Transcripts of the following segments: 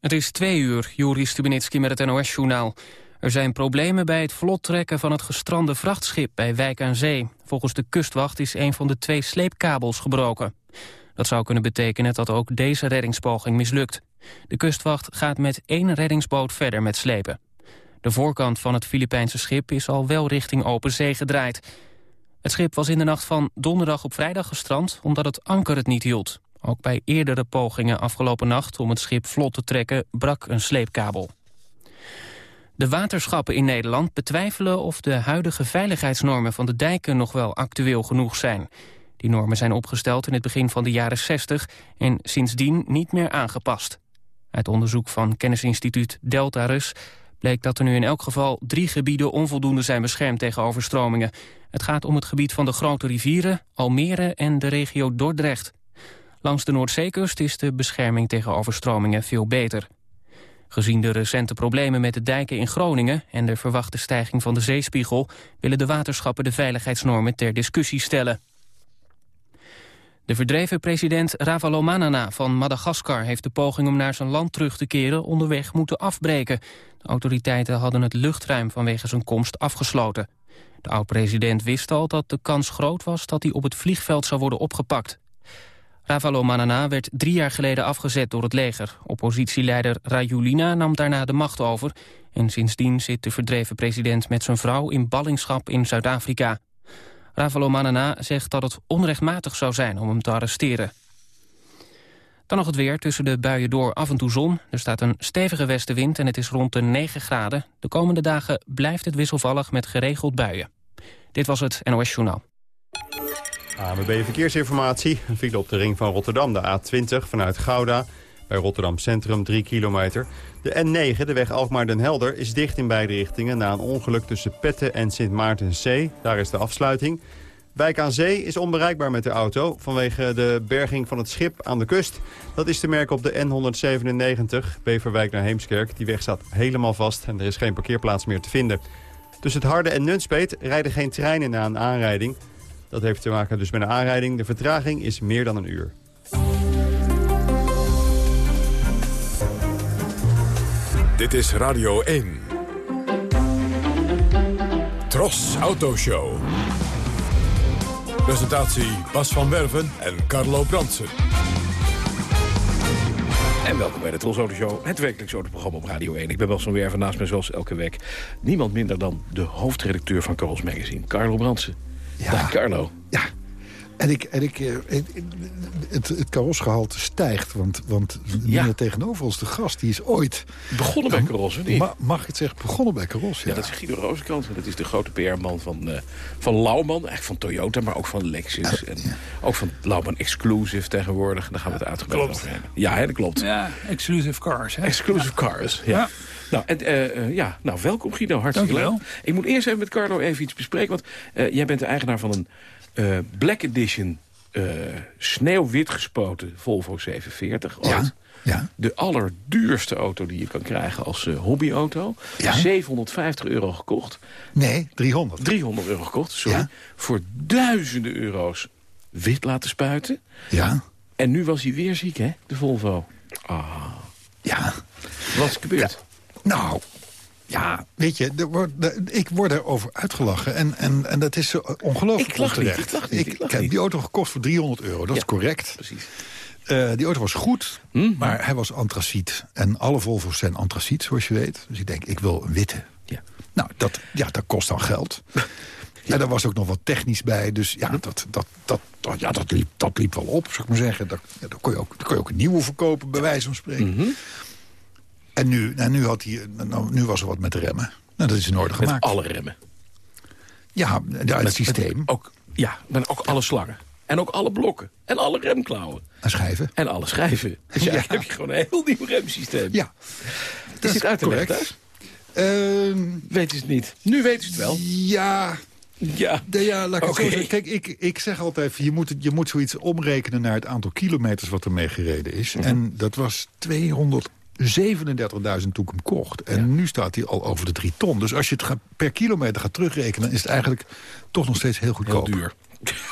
Het is twee uur, Juri Stubenitski met het NOS-journaal. Er zijn problemen bij het vlot trekken van het gestrande vrachtschip bij Wijk aan Zee. Volgens de kustwacht is een van de twee sleepkabels gebroken. Dat zou kunnen betekenen dat ook deze reddingspoging mislukt. De kustwacht gaat met één reddingsboot verder met slepen. De voorkant van het Filipijnse schip is al wel richting open zee gedraaid. Het schip was in de nacht van donderdag op vrijdag gestrand... omdat het anker het niet hield. Ook bij eerdere pogingen afgelopen nacht om het schip vlot te trekken brak een sleepkabel. De waterschappen in Nederland betwijfelen of de huidige veiligheidsnormen van de dijken nog wel actueel genoeg zijn. Die normen zijn opgesteld in het begin van de jaren 60 en sindsdien niet meer aangepast. Uit onderzoek van kennisinstituut Deltarus bleek dat er nu in elk geval drie gebieden onvoldoende zijn beschermd tegen overstromingen. Het gaat om het gebied van de grote rivieren, Almere en de regio Dordrecht. Langs de Noordzeekust is de bescherming tegen overstromingen veel beter. Gezien de recente problemen met de dijken in Groningen... en de verwachte stijging van de zeespiegel... willen de waterschappen de veiligheidsnormen ter discussie stellen. De verdreven president Ravalomanana van Madagaskar... heeft de poging om naar zijn land terug te keren onderweg moeten afbreken. De autoriteiten hadden het luchtruim vanwege zijn komst afgesloten. De oud-president wist al dat de kans groot was dat hij op het vliegveld zou worden opgepakt. Ravalomanana werd drie jaar geleden afgezet door het leger. Oppositieleider Rajulina nam daarna de macht over... en sindsdien zit de verdreven president met zijn vrouw in ballingschap in Zuid-Afrika. Ravalomanana zegt dat het onrechtmatig zou zijn om hem te arresteren. Dan nog het weer, tussen de buien door af en toe zon. Er staat een stevige westenwind en het is rond de 9 graden. De komende dagen blijft het wisselvallig met geregeld buien. Dit was het NOS Journaal. AMB Verkeersinformatie. Een file op de ring van Rotterdam, de A20 vanuit Gouda. Bij Rotterdam Centrum 3 kilometer. De N9, de weg Alkmaar-Den Helder, is dicht in beide richtingen... na een ongeluk tussen Petten en Sint Maartenzee. Daar is de afsluiting. Wijk aan Zee is onbereikbaar met de auto... vanwege de berging van het schip aan de kust. Dat is te merken op de N197, Beverwijk naar Heemskerk. Die weg staat helemaal vast en er is geen parkeerplaats meer te vinden. Tussen het Harde en Nunspeet rijden geen treinen na een aanrijding... Dat heeft te maken dus met een aanrijding. De vertraging is meer dan een uur. Dit is Radio 1. Tros Autoshow. Presentatie Bas van Werven en Carlo Bransen. En welkom bij de Tros Auto Show, het wekelijks autoprogramma op Radio 1. Ik ben Bas van Werven, naast mij zoals elke week niemand minder dan de hoofdredacteur van Carols Magazine, Carlo Bransen. Ja. Dag Carlo. Ja. En, ik, en ik, eh, het, het karosgehalte stijgt, want, want ja. tegenover ons, de gast, die is ooit... Begonnen bij Caros, niet? Ma mag ik het zeggen, begonnen bij Caros, ja. ja. dat is Guido Rozenkant. Dat is de grote PR-man van, uh, van Lauman, eigenlijk van Toyota, maar ook van Lexus. en ook van Lauman Exclusive tegenwoordig. Daar gaan we het uitgebreid over hebben. Ja, hè, dat klopt. Ja, exclusive cars. Hè? Exclusive cars, ja. Nou, en, uh, ja, nou, welkom Guido, hartstikke leuk. Ik moet eerst even met Carlo even iets bespreken. Want uh, jij bent de eigenaar van een uh, Black Edition sneeuwwit gespoten Volvo 740. Ja, ja. De allerduurste auto die je kan krijgen als hobbyauto. Ja. 750 euro gekocht. Nee, 300. 300 euro gekocht, sorry. Ja. Voor duizenden euro's wit laten spuiten. Ja. En nu was hij weer ziek, hè, de Volvo. Ah. Ja. Wat is gebeurd? Nou, ja, weet je, er wordt, ik word erover uitgelachen. En, en, en dat is ongelooflijk ik lach niet, ik, lach niet, ik, ik heb die auto gekocht voor 300 euro, dat is correct. Precies. Uh, die auto was goed, hm? maar hij was antraciet. En alle Volvo's zijn antraciet, zoals je weet. Dus ik denk, ik wil een witte. Ja. Nou, dat, ja, dat kost dan geld. Ja. En daar was ook nog wat technisch bij. Dus ja, dat, dat, dat, ja, dat, liep, dat liep wel op, zou ik maar zeggen. Daar, ja, kon, je ook, daar kon je ook een nieuwe verkopen, bij wijze van spreken. Mm en nu, nou, nu, had hij, nou, nu was er wat met de remmen. Nou, dat is in orde gemaakt. Met alle remmen? Ja, het systeem. ook, ja, met ook alle slangen. En ook alle blokken. En alle remklauwen. En schijven. En alle schijven. Dus ja, heb je gewoon een heel nieuw remsysteem. Ja. Dat is het uit te thuis? Uh, weten ze het niet. Nu weten ze het wel. Ja, ja, de, ja laat ik okay. het zo Kijk, ik, ik zeg altijd, je moet, je moet zoiets omrekenen naar het aantal kilometers wat ermee gereden is. Mhm. En dat was 200 37.000 toen ik hem kocht. En nu staat hij al over de 3 ton. Dus als je het per kilometer gaat terugrekenen... is het eigenlijk toch nog steeds heel goedkoop. Heel duur.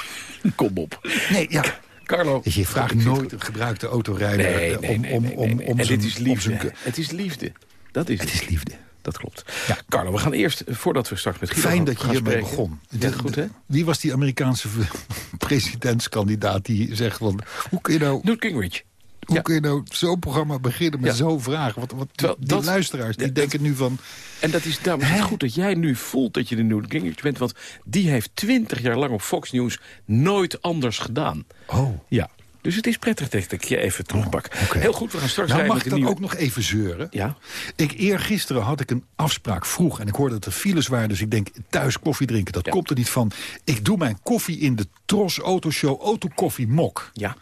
Kom op. Nee, ja. Carlo. Dus je vraagt nooit een gebruikte autorijder Nee, eh, nee, om, om, om, om En dit is liefde. Het is liefde. Dat is Het het. is liefde. Dat klopt. Ja. Carlo, we gaan eerst, eh, voordat we straks met Guido Fijn dat je hiermee begon. Ja, goed, hè? Wie was die Amerikaanse presidentskandidaat die zegt van... hoe kun je nou, Newt Gingrich. Hoe Ja. kun je nou zo'n programma beginnen met Ja. zo'n vragen? Wat, wat, die dat- luisteraars die Ja, denken nu van... En dat is daarom goed dat jij nu voelt dat je de Newt Gingrich bent. Want die heeft twintig jaar lang op Fox News nooit anders gedaan. Oh, Ja. Dus het is prettig dat ik je even terugpak. oké. Heel goed, we gaan straks nou mag met ik dan nieuwe... ook nog even zeuren? Ja? Ik, eergisteren had ik een afspraak vroeg en ik hoorde dat er files waren. Dus ik denk, thuis koffie drinken, dat Ja. komt er niet van. Ik doe mijn koffie in de Tros Autoshow Autokoffie Mok. Ja.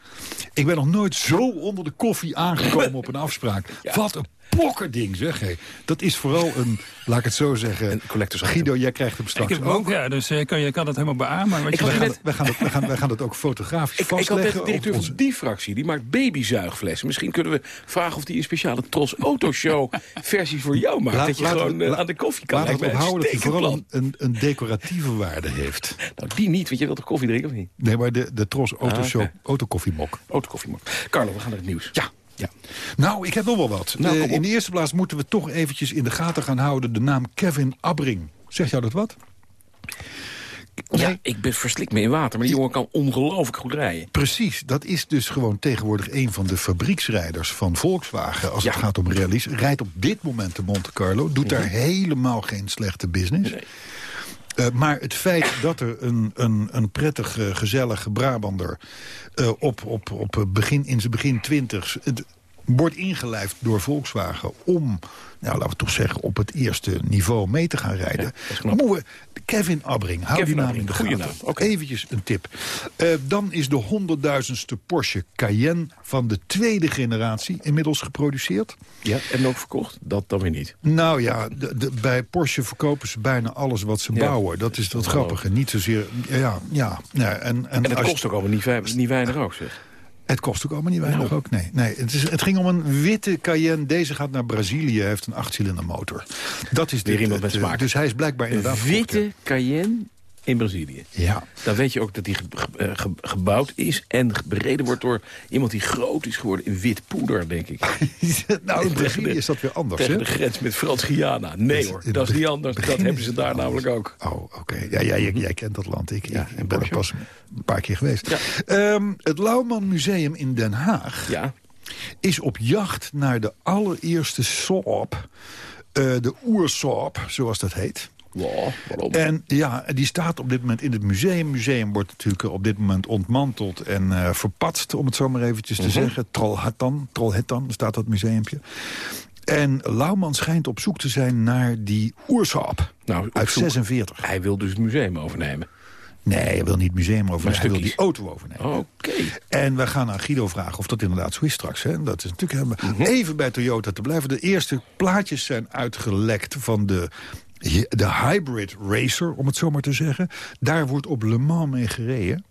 Ik ben nog nooit zo onder de koffie aangekomen op een afspraak. Ja. Wat een pokkerding, zeg. hé. Dat is vooral een, laat ik het zo zeggen... Een collectors item. Guido, jij krijgt hem Ik straks heb hem ook, ja, dus eh, kan, je kan dat helemaal beamen. Wat Ik je gaan, we, gaan gaan, dat ook fotografisch Ik, ik had net vastleggen. de directeur van die fractie. Die maakt babyzuigflessen. Misschien kunnen we vragen of die een speciale Tros Autoshow versie voor jou maakt. Laat- dat je gewoon eh, aan de koffie kan. Lijkt mij onthouden dat hij vooral een, een decoratieve waarde heeft. Nou, die niet, want je wilt toch koffie drinken of niet? Nee, maar de, de Tros Autoshow Ah, oké. Autokoffiemok. Autokoffie maar. Carlo, we gaan naar het nieuws. Ja. Ja. Nou, ik heb nog wel wat. Nou, Eh, in de eerste plaats moeten we toch eventjes in de gaten gaan houden... de naam Kevin Abbring. Zegt jou dat wat? Ja, Nee. ik ben verslikt me in water, maar die jongen kan ongelooflijk goed rijden. Precies, dat is dus gewoon tegenwoordig een van de fabrieksrijders van Volkswagen. Als het gaat om rallies. Rijdt op dit moment de Monte Carlo. Doet daar helemaal geen slechte business. Nee. Eh, maar het feit dat er een, een, een prettig, eh, gezellige Brabander... eh, op, op, op begin, in zijn begin twintigs... wordt ingelijfd door Volkswagen om, nou, laten we toch zeggen... op het eerste niveau mee te gaan rijden. knap. moeten we Kevin Abbring, hou Kevin die naam in de gaten. naam. Eventjes een tip. Eh, dan is de honderdduizendste Porsche Cayenne van de tweede generatie inmiddels geproduceerd. Ja, en ook verkocht? Dat dan weer niet. Nou ja, de, de- bij Porsche verkopen ze bijna alles wat ze Ja. bouwen. Dat is dat grappige. Niet zozeer... Ja, ja, ja en, en, En het kost ook allemaal niet, niet weinig ook, zeg. Het kost ook allemaal niet weinig Nou. ook. Nee, nee het, is, het ging om een witte Cayenne. Deze gaat naar Brazilië, heeft een achtcilinder motor. Dat is Weer dit, iemand met het, smaak. Dus hij is blijkbaar inderdaad verkocht, Witte Cayenne in Brazilië. Ja. Dan weet je ook dat die ge- ge- eh, ge- gebouwd is en bereden wordt door iemand die groot is geworden in wit poeder, denk ik. nou, in Brazilië is dat weer anders. Tegen Hè? de grens met Frans-Guyana. Nee hoor, dat is niet anders. Dat hebben ze daar namelijk ook. Oh, oké. Ja, ja jij, jij kent dat land. Ik, Ja, ik en ben er pas een paar keer geweest. Ja. Ehm, het Lauwman Museum in Den Haag Ja, is op jacht naar de allereerste Saab. eh, de oersaab, zoals dat heet. Wow, waarom? En ja, die staat op dit moment in het museum. Het museum wordt natuurlijk op dit moment ontmanteld en eh, verpatst, om het zo maar eventjes Mhm. te zeggen. Trollhättan, Trollhättan staat dat museumpje. En Lauwman schijnt op zoek te zijn naar die oersaab nou, uit zoek- 46. Hij wil dus het museum overnemen. Nee, hij wil niet het museum overnemen, hij wil die auto overnemen. Oké. En we gaan aan Guido vragen of dat inderdaad zo is straks. Hè? Dat is natuurlijk helemaal... Mhm. Even bij Toyota te blijven. De eerste plaatjes zijn uitgelekt van de, de hybrid racer, om het zo maar te zeggen. Daar wordt op Le Mans mee gereden.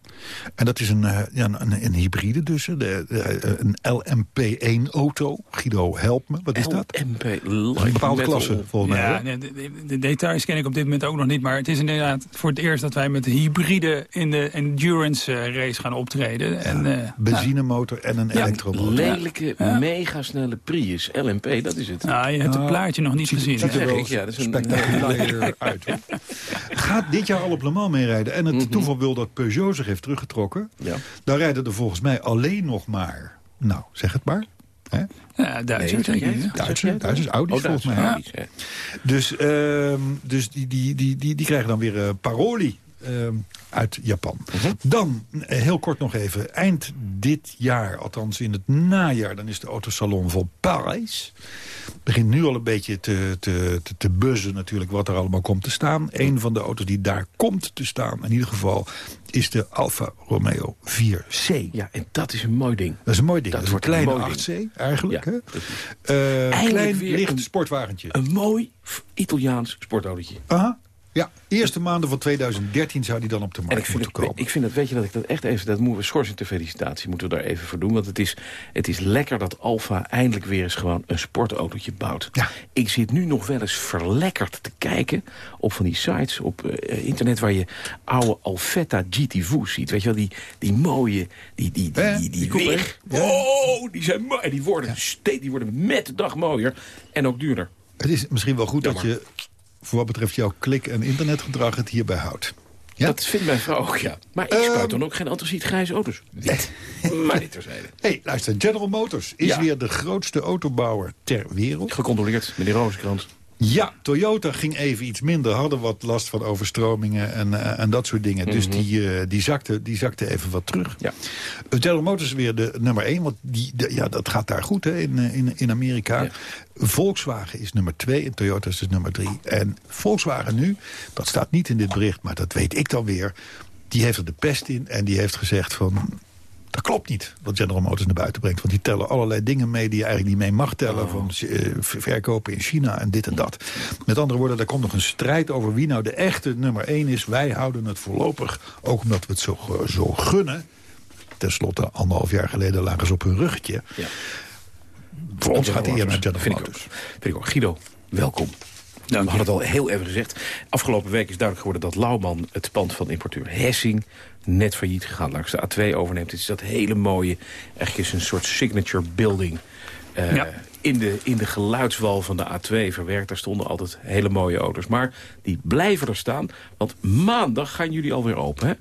En dat is een, eh, ja, een, een hybride dus. De, de- een LMP1-auto. Guido, help me. Wat is dat? LMP, een bepaalde klasse, volgens mij. Ja, de, de- de details ken ik op dit moment ook nog niet. Maar het is inderdaad voor het eerst dat wij met de hybride in de endurance eh, race gaan optreden. En, eh, Benzinemotor en een Ja. elektromotor. Lelijke, Ja. megasnelle Prius. LMP, dat is het. nou, je hebt het Ah, plaatje nog niet gezien. ziet er wel ja, dat is een- spectaculair uit. hoor. Gaat dit jaar al op Le Mans meerijden. En het toeval wil dat Peugeot zich heeft teruggetrokken. Ja. Dan rijden er volgens mij alleen nog maar... Nou, zeg het maar. Hè? Ja, Duitsers, Nee? Duitsers, Duitsers, Audi's Oh, volgens mij. Hè. Dus, ehm, dus die, die, die, die, die krijgen dan weer eh, Paroli ehm, uit Japan. Dan, eh, heel kort nog even. Eind dit jaar, althans in het najaar... dan is de autosalon van Parijs. begint nu al een beetje te, te, te, te buzzen natuurlijk wat er allemaal komt te staan. Een van de auto's die daar komt te staan, in ieder geval... is de Alfa Romeo 4C. Ja, en dat is een mooi ding. Dat is een mooi ding. Dat wordt een kleine mooi 8C eigenlijk. Ja, hè? Eindelijk klein, licht een- sportwagentje. Een mooi Italiaans sportautootje. Aha. Ja, eerste maanden van 2013 zou die dan op de markt moeten het, komen. ik vind het, weet je dat ik dat echt even, dat moeten we schorsing ter felicitatie moeten we daar even voor doen. Want het is, het is lekker dat Alfa eindelijk weer eens gewoon een sportautootje bouwt. Ja. Ik zit nu nog wel eens verlekkerd te kijken op van die sites op eh, internet waar je oude Alfetta GT-Vo's ziet. Weet je wel, die, die mooie, die, die, die, die, die, weer. Oh, die zijn mooi. Die worden, steeds, die worden met de dag mooier en ook duurder. Het is misschien wel goed dat je, voor wat betreft jouw klik- en internetgedrag, het hierbij houdt. Ja? Dat vindt mijn vrouw ook, ja. Maar ik Ehm, spuit dan ook geen antraciet grijze auto's. Niet. maar dit terzijde. hey, luister, General Motors is Ja. weer de grootste autobouwer ter wereld. Gecontroleerd, meneer Rozenkrans. Ja, Toyota ging even iets minder, hadden wat last van overstromingen en, eh, en dat soort dingen. Dus die, eh, die, zakte, die zakte even wat terug. Ja. General Motors weer de nummer één, want die, de- ja, dat gaat daar goed hè, in, eh, in, in Amerika. Ja. Volkswagen is nummer twee en Toyota is dus nummer drie. En Volkswagen nu, dat staat niet in dit bericht, maar dat weet ik dan weer... die heeft er de pest in en die heeft gezegd van... Dat klopt niet, wat General Motors naar buiten brengt. Want die tellen allerlei dingen mee die je eigenlijk niet mee mag tellen. Van eh, ver- verkopen in China en dit en dat. Met andere woorden, daar komt nog een strijd over wie nou de echte nummer één is. Wij houden het voorlopig, ook omdat we het zo, zo gunnen. Ten slotte, anderhalf jaar geleden lagen ze op hun ruggetje. Ja. Voor ons gaat hij naar General. Motors. Vind ik ook. Guido, welkom. We hadden het al heel even gezegd. Afgelopen week is duidelijk geworden dat Lauwman het pand van importeur Hessing net failliet gegaan. Langs de A2 overneemt. Het is dat hele mooie, is een soort signature building. eh, Ja. in, de, in de geluidswal van de A2 verwerkt. Daar stonden altijd hele mooie auto's. Maar die blijven er staan. Want maandag gaan jullie alweer open, hè?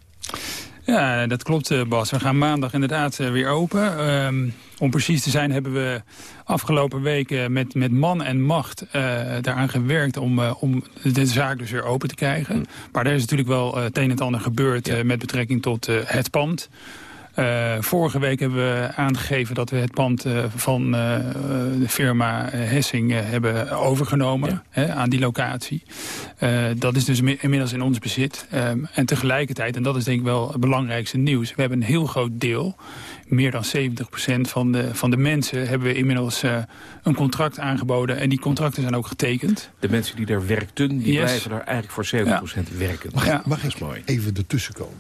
Ja, dat klopt eh, Bas. We gaan maandag inderdaad eh, weer open. Ehm, om precies te zijn hebben we afgelopen weken met, met man en macht eh, daaraan gewerkt om, eh, om de zaak dus weer open te krijgen. Maar er is natuurlijk wel eh, het een en ander gebeurd eh, met betrekking tot eh, het pand. Eh, vorige week hebben we aangegeven dat we het pand eh, van eh, eh, de firma Hessing hebben overgenomen hè, aan die locatie. Eh, dat is dus mi- inmiddels in ons bezit. Ehm, en tegelijkertijd, en dat is denk ik wel het belangrijkste nieuws... we hebben een heel groot deel, meer dan 70% van de, van de mensen... hebben we inmiddels eh, een contract aangeboden. En die contracten zijn ook getekend. De mensen die daar werkten, die Yes. blijven daar eigenlijk voor 70% werken. Mag, Ja. mag ik mooi. even ertussen komen?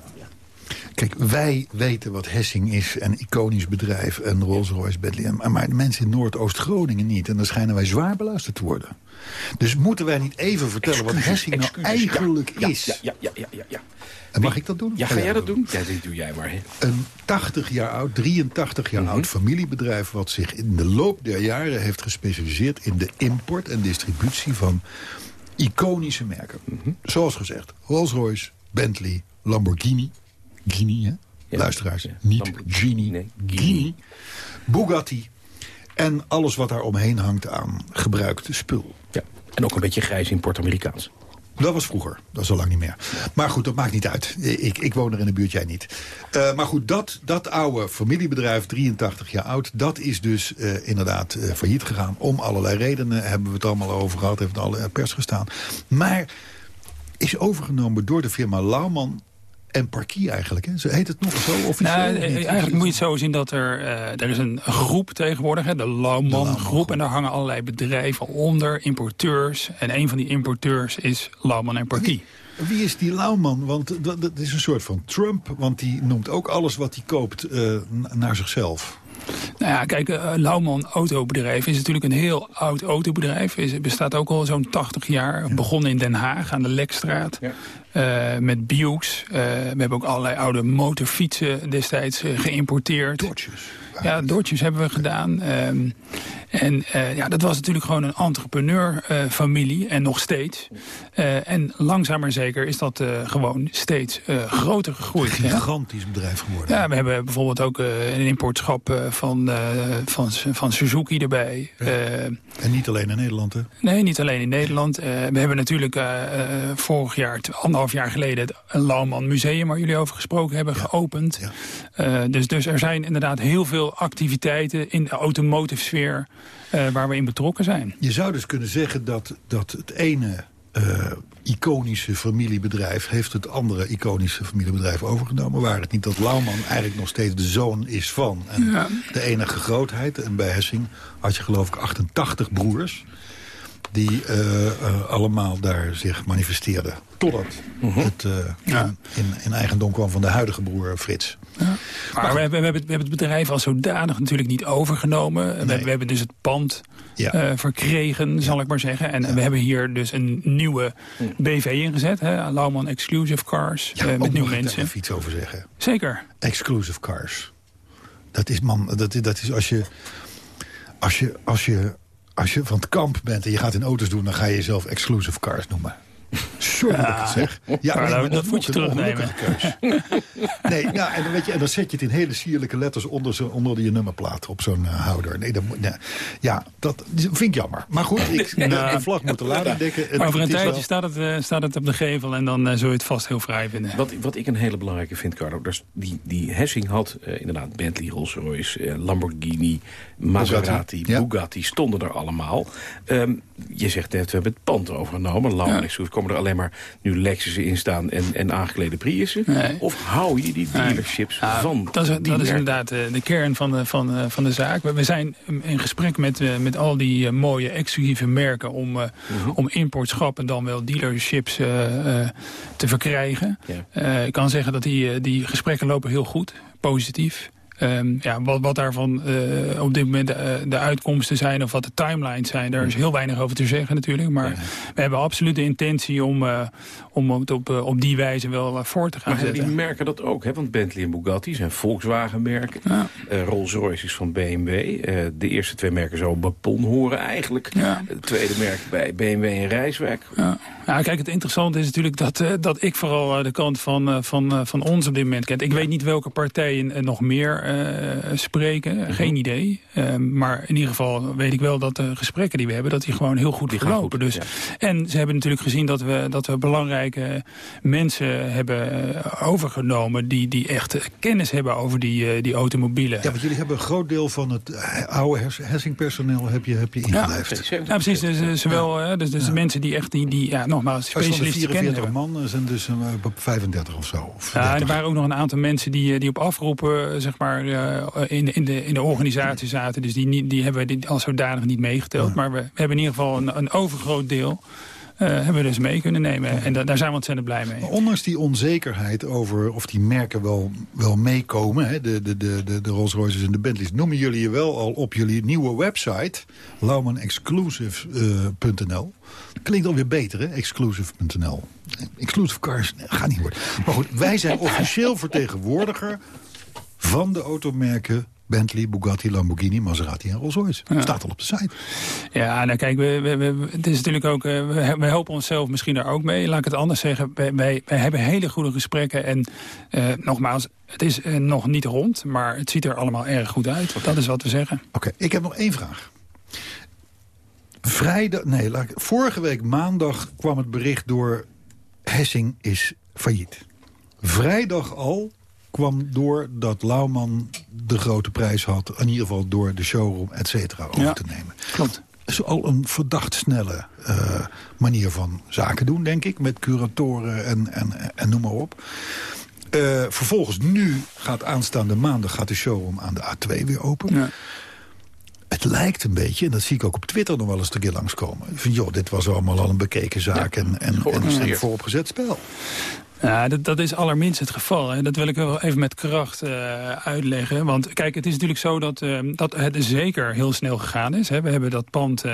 Kijk, wij weten wat Hessing is, een iconisch bedrijf... en Rolls-Royce, Bentley. en- Maar de mensen in Noordoost-Groningen niet. En dan schijnen wij zwaar beluisterd te worden. Dus moeten wij niet even vertellen wat Hessing nou Excuses, eigenlijk Ja, is? Ja, ja, ja, ja, ja, ja. En mag ik dat doen? Ja, ga jij dat doen? Ja, dit doe jij maar. Een 80 jaar oud, 83 jaar Mhm. oud familiebedrijf... wat zich in de loop der jaren heeft gespecialiseerd... in de import en distributie van iconische merken. Mhm. Zoals gezegd, Rolls-Royce, Bentley, Lamborghini. Gini, hè? Ja. Luisteraars, Ja. niet. Gini. Nee, Gini. Bugatti. En alles wat daar omheen hangt aan gebruikte spul. Ja. En ook een beetje grijs in Port-Amerikaans. Dat was vroeger, dat is al lang niet meer. Maar goed, dat maakt niet uit. Ik, ik woon er in de buurt, jij niet. Eh, maar goed, dat, dat oude familiebedrijf, 83 jaar oud... dat is dus eh, inderdaad eh, failliet gegaan. Om allerlei redenen hebben we het allemaal over gehad. Heeft in alle pers gestaan. Maar is overgenomen door de firma Lauwman en Parkie eigenlijk. Hè? Zo heet het nog zo officieel? Nou, eh, niet? eigenlijk moet je het zo zien dat er, eh, er is een groep tegenwoordig, hè, de Lauwman Lauwman groep. En daar hangen allerlei bedrijven onder, importeurs. En een van die importeurs is Lauwman en Parkie. Wie is die Lauwman? Want dat, dat is een soort van Trump. Want die noemt ook alles wat hij koopt eh, naar zichzelf. Nou ja, kijk, eh, Lauwman Autobedrijf is natuurlijk een heel oud autobedrijf. Is, bestaat ook al zo'n 80 jaar. Begonnen in Den Haag aan de Lekstraat. Ja. Eh, met Buicks. Eh, we hebben ook allerlei oude motorfietsen destijds eh, geïmporteerd. Dodges. Ja, Dodges hebben we gedaan. Ehm, en ja, dat was natuurlijk gewoon een entrepreneur-familie. en nog steeds. En langzaam maar zeker is dat gewoon steeds groter gegroeid. Een gigantisch bedrijf geworden. Ja, we hebben bijvoorbeeld ook een importschap van, van, van Suzuki erbij. En niet alleen in Nederland, hè? nee, niet alleen in Nederland. We hebben natuurlijk vorig jaar, tw- anderhalf jaar geleden... het Lauwman Museum, waar jullie over gesproken hebben, geopend. Ja. Eh, dus, dus er zijn inderdaad heel veel activiteiten in de automotive sfeer... eh, waar we in betrokken zijn. Je zou dus kunnen zeggen dat, dat het ene eh, iconische familiebedrijf... heeft het andere iconische familiebedrijf overgenomen. Waar het niet dat Lauwman eigenlijk nog steeds de zoon is van. En de enige grootheid. En bij Hessing had je geloof ik 88 broers. Die allemaal daar zich manifesteerden. Totdat mhm. het in, in, in, eigendom kwam van de huidige broer Frits. Ja. Maar, we, hebben, we, hebben, we hebben het bedrijf als zodanig natuurlijk niet overgenomen. We, we, hebben dus het pand verkregen, zal ik maar zeggen. En we hebben hier dus een nieuwe BV ingezet. Hè, Lauman Exclusive Cars. met nieuwe mensen. Daar iets over zeggen. Zeker. Exclusive Cars. Dat is, man, dat, dat is als je... Als je, als, je, als je van het kamp bent en je gaat in auto's doen... dan ga je jezelf exclusive cars noemen. Sorry dat ik het zeg. Ja, maar dat moet je terugnemen. nee, ja, en, dan weet je, en dan zet je het in hele sierlijke letters onder, zo, onder je nummerplaat op zo'n uh, houder. Nee, dat, nee, ja, dat vind ik jammer. Maar goed, ik, nou, de vlag moet te laten dekken. Maar over een tijdje staat, het, uh, staat het op de gevel en dan uh, zul je het vast heel vrij vinden. Wat, wat ik een hele belangrijke vind, Carlo, dus die, die Hessing had inderdaad Bentley, Rolls-Royce, Lamborghini, Maserati, Bugatti, Bugatti, stonden er allemaal. Um, je zegt net, we hebben het pand overgenomen. Lang ja. komen er alleen maar nu Lexus in staan en, en aangeklede Priussen? Of hou je die dealerships van Dat is, dat is inderdaad uh, de kern van de, van, van de zaak. We, zijn in gesprek met, uh, met al die mooie exclusieve merken... om, uh -huh. om importschap en dan wel dealerships te verkrijgen. Ja. ik kan zeggen dat die, die gesprekken lopen heel goed, positief. Um, ja, wat, wat daarvan uh, op dit moment de, uh, de, uitkomsten zijn of wat de timelines zijn, daar is heel weinig over te zeggen natuurlijk. Maar ja. we hebben absoluut de intentie om, uh, om het op, op die wijze wel voor te gaan maar zetten. die merken dat ook, hè? want Bentley en Bugatti zijn Volkswagen-merken. Ja. Rolls-Royce is van BMW. de eerste twee merken zo Bapon horen eigenlijk. Ja. Het tweede merk bij BMW en Rijswijk. Ja. kijk, het interessante is natuurlijk dat, dat ik vooral de kant van, van, van ons op dit moment ken. Ik weet niet welke partijen nog meer uh, spreken. Mhm. Geen idee. Uh, maar in ieder geval weet ik wel dat de gesprekken die we hebben... dat die gewoon heel goed die verlopen. Goed, dus, ja. En ze hebben natuurlijk gezien dat we, dat we belangrijke mensen hebben eh, overgenomen... die, die echt kennis hebben over die, die automobielen. Ja, want jullie hebben een groot deel van het oude Hessing-personeel heb je, heb je ingelijfd. Ja, ja, precies. Dus, zowel, ja. dus, dus mensen die echt, die, die ja, nogmaals, specialisten kennen. 44 man zijn dus 35 of zo. Of ja, er waren ook nog een aantal mensen die, die op afroepen, zeg maar uh, in, in, de, in de organisatie zaten. Dus die, die hebben we als zodanig niet meegeteld. Ja. Maar we, we, hebben in ieder geval een, een overgroot deel... Uh, hebben we dus mee kunnen nemen. En da daar zijn we ontzettend blij mee. Maar ondanks die onzekerheid over of die merken wel, wel meekomen... Hè, de, de, de, de Rolls Royces en de Bentleys... noemen jullie je wel al op jullie nieuwe website... laumanexclusive.nl. Uh, Klinkt alweer beter, hè? Exclusive.nl. Exclusive cars, nee, gaat niet worden. Maar goed, wij zijn officieel vertegenwoordiger van de automerken Bentley, Bugatti, Lamborghini, Maserati en Rolls-Royce. Ja. Staat al op de site. Ja, nou kijk, we, we, we, het is natuurlijk ook, uh, we, we helpen onszelf misschien daar ook mee. Laat ik het anders zeggen. Wij, wij, wij hebben hele goede gesprekken. En uh, nogmaals, het is uh, nog niet rond, maar het ziet er allemaal erg goed uit. Okay. Dat is wat we zeggen. Oké, okay, ik heb nog één vraag. Vrijdag, nee, laat ik, vorige week maandag kwam het bericht door... Hessing is failliet. Vrijdag al kwam door dat Lauwman de grote prijs had... in ieder geval door de showroom, et cetera, over ja, te nemen. Klopt. Dat is al een verdacht snelle uh, manier van zaken doen, denk ik. Met curatoren en, en, en noem maar op. Uh, vervolgens nu gaat aanstaande maandag gaat de showroom aan de A2 weer open. Ja. Het lijkt een beetje, en dat zie ik ook op Twitter nog wel eens een keer langskomen. Van joh, dit was allemaal al een bekeken zaak ja, en, en, en een vooropgezet spel. Ja, dat, dat is allerminst het geval. Hè. Dat wil ik wel even met kracht uh, uitleggen. Want kijk, het is natuurlijk zo dat, uh, dat het zeker heel snel gegaan is. Hè. We hebben dat pand uh,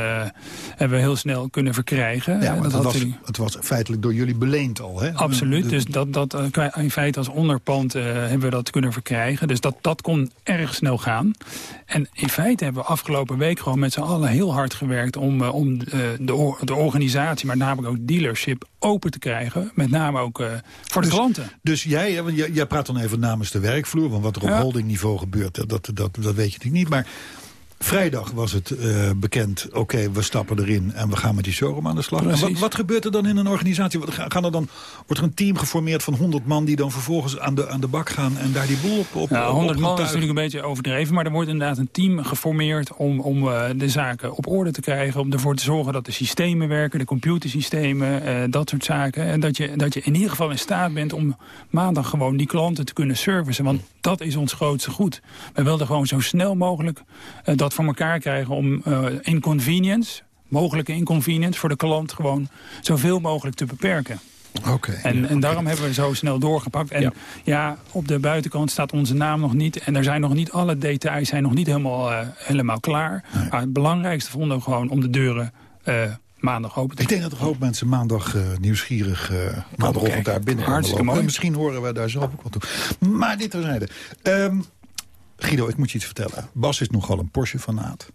hebben we heel snel kunnen verkrijgen. Ja, dat het, was, u... het was feitelijk door jullie beleend al. Hè? Absoluut. Dus dat, dat, in feite als onderpand hebben we dat kunnen verkrijgen. Dus dat, dat kon erg snel gaan. En in feite hebben we afgelopen week gewoon met z'n allen heel hard gewerkt... om, om de, de organisatie, maar namelijk ook dealership, open te krijgen. Met name ook voor de dus, klanten. Dus jij, want jij, jij praat dan even namens de werkvloer... want wat er op ja. holdingniveau gebeurt, dat, dat, dat weet je natuurlijk niet. Maar Vrijdag was het uh, bekend, oké, okay, we stappen erin en we gaan met die showroom aan de slag. En wat, wat, gebeurt er dan in een organisatie? Gaan er dan, wordt er een team geformeerd van 100 man die dan vervolgens aan de, aan de bak gaan en daar die boel op op nou, 100 op man is natuurlijk een beetje overdreven, maar er wordt inderdaad een team geformeerd om, om uh, de zaken op orde te krijgen. Om ervoor te zorgen dat de systemen werken, de computersystemen, uh, dat soort zaken. En dat je, dat je in ieder geval in staat bent om maandag gewoon die klanten te kunnen servicen. Want dat is ons grootste goed. We wilden gewoon zo snel mogelijk dat voor elkaar krijgen om uh, inconvenience mogelijke inconvenience voor de klant gewoon zoveel mogelijk te beperken. Oké. En, en daarom hebben we zo snel doorgepakt. En ja. op de buitenkant staat onze naam nog niet. En er zijn nog niet alle details zijn nog niet helemaal, uh, helemaal klaar. Maar het belangrijkste vonden we gewoon om de deuren uh, maandag open te Ik denk dat er hoop mensen maandag uh, nieuwsgierig maandagochtend daar binnen Hartstikke mooi. En misschien horen we daar zelf ook wat toe. Maar dit terzijde. Um, Guido, ik moet je iets vertellen. Bas is nogal een Porsche-fanaat.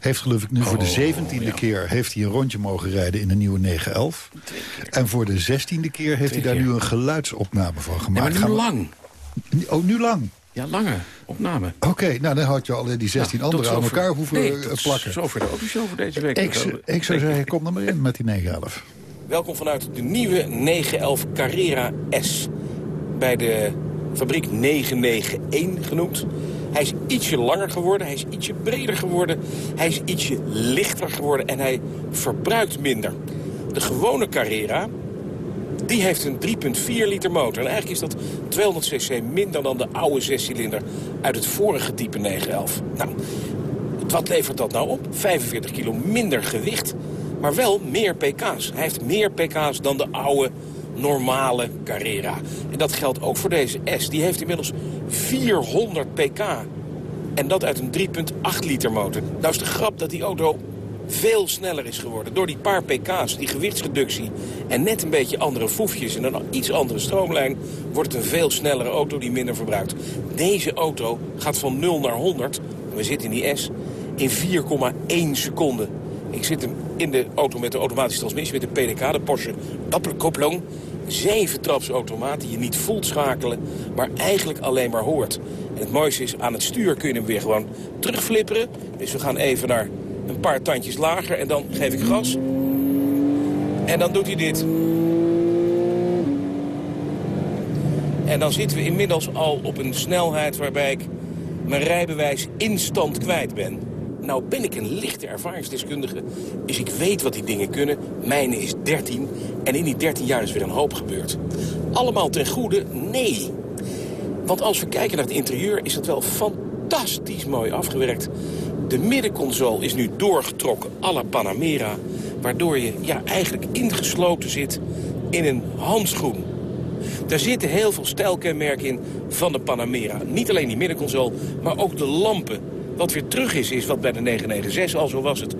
Heeft geloof ik nu voor de zeventiende oh, ja. keer heeft hij een rondje mogen rijden in een nieuwe 911. En voor de zestiende keer heeft Twee hij daar keer. nu een geluidsopname van gemaakt. Ja, maar nu lang. Oh, nu lang? Ja, lange opname. Oké, okay, nou dan had je al die 16 ja, andere aan elkaar hoeven nee, plakken. Zo voor de autoshow voor deze week. Ik, ik zou zeggen, kom er maar in met die 911. Welkom vanuit de nieuwe 911 Carrera S. Bij de fabriek 991 genoemd. Hij is ietsje langer geworden, hij is ietsje breder geworden... hij is ietsje lichter geworden en hij verbruikt minder. De gewone Carrera, die heeft een 3,4 liter motor. En eigenlijk is dat 200 cc minder dan de oude zescilinder uit het vorige type 911. Nou, wat levert dat nou op? 45 kilo minder gewicht, maar wel meer pk's. Hij heeft meer pk's dan de oude normale Carrera. En dat geldt ook voor deze S. Die heeft inmiddels 400 pk. En dat uit een 3,8 liter motor. Nou is de grap dat die auto veel sneller is geworden. Door die paar pk's, die gewichtsreductie en net een beetje andere foefjes... en een iets andere stroomlijn, wordt het een veel snellere auto die minder verbruikt. Deze auto gaat van 0 naar 100, we zitten in die S, in 4,1 seconden. Ik zit in de auto met de automatische transmissie, met de PDK, de Porsche Doppelkopplung. Zeven trapsautomaat die je niet voelt schakelen, maar eigenlijk alleen maar hoort. En het mooiste is, aan het stuur kun je hem weer gewoon terugflipperen. Dus we gaan even naar een paar tandjes lager en dan geef ik gas. En dan doet hij dit. En dan zitten we inmiddels al op een snelheid waarbij ik mijn rijbewijs instant kwijt ben. Nou ben ik een lichte ervaringsdeskundige, dus ik weet wat die dingen kunnen. Mijne is 13 en in die 13 jaar is weer een hoop gebeurd. Allemaal ten goede? Nee. Want als we kijken naar het interieur is het wel fantastisch mooi afgewerkt. De middenconsole is nu doorgetrokken à la Panamera... waardoor je ja, eigenlijk ingesloten zit in een handschoen. Daar zitten heel veel stijlkenmerken in van de Panamera. Niet alleen die middenconsole, maar ook de lampen. Wat weer terug is, is wat bij de 996 al zo was het.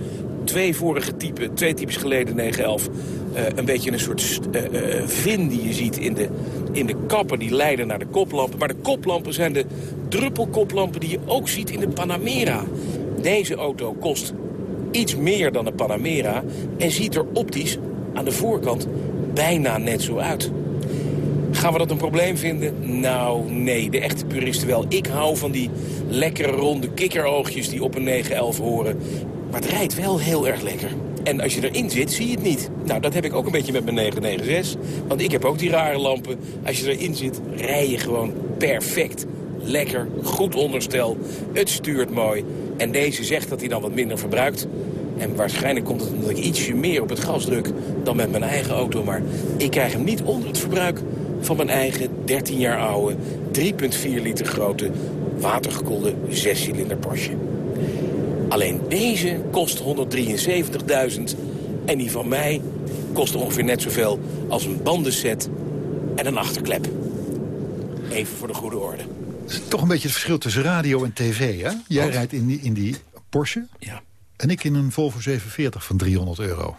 Twee vorige typen, twee types geleden 911. Uh, een beetje een soort uh, vin die je ziet in de, in de kappen die leiden naar de koplampen. Maar de koplampen zijn de druppelkoplampen die je ook ziet in de Panamera. Deze auto kost iets meer dan de Panamera en ziet er optisch aan de voorkant bijna net zo uit. Gaan we dat een probleem vinden? Nou, nee, de echte puristen wel. Ik hou van die lekkere ronde kikkeroogjes die op een 911 horen. Maar het rijdt wel heel erg lekker. En als je erin zit, zie je het niet. Nou, dat heb ik ook een beetje met mijn 996. Want ik heb ook die rare lampen. Als je erin zit, rij je gewoon perfect. Lekker, goed onderstel. Het stuurt mooi. En deze zegt dat hij dan wat minder verbruikt. En waarschijnlijk komt het omdat ik ietsje meer op het gas druk dan met mijn eigen auto. Maar ik krijg hem niet onder het verbruik van mijn eigen 13 jaar oude, 3,4 liter grote, watergekoelde 6-cilinder Porsche. Alleen deze kost 173.000 en die van mij kost ongeveer net zoveel als een bandenset en een achterklep. Even voor de goede orde. Toch een beetje het verschil tussen radio en tv, hè? Jij rijdt in die, in die Porsche Ja. en ik in een Volvo 740 van 300 euro.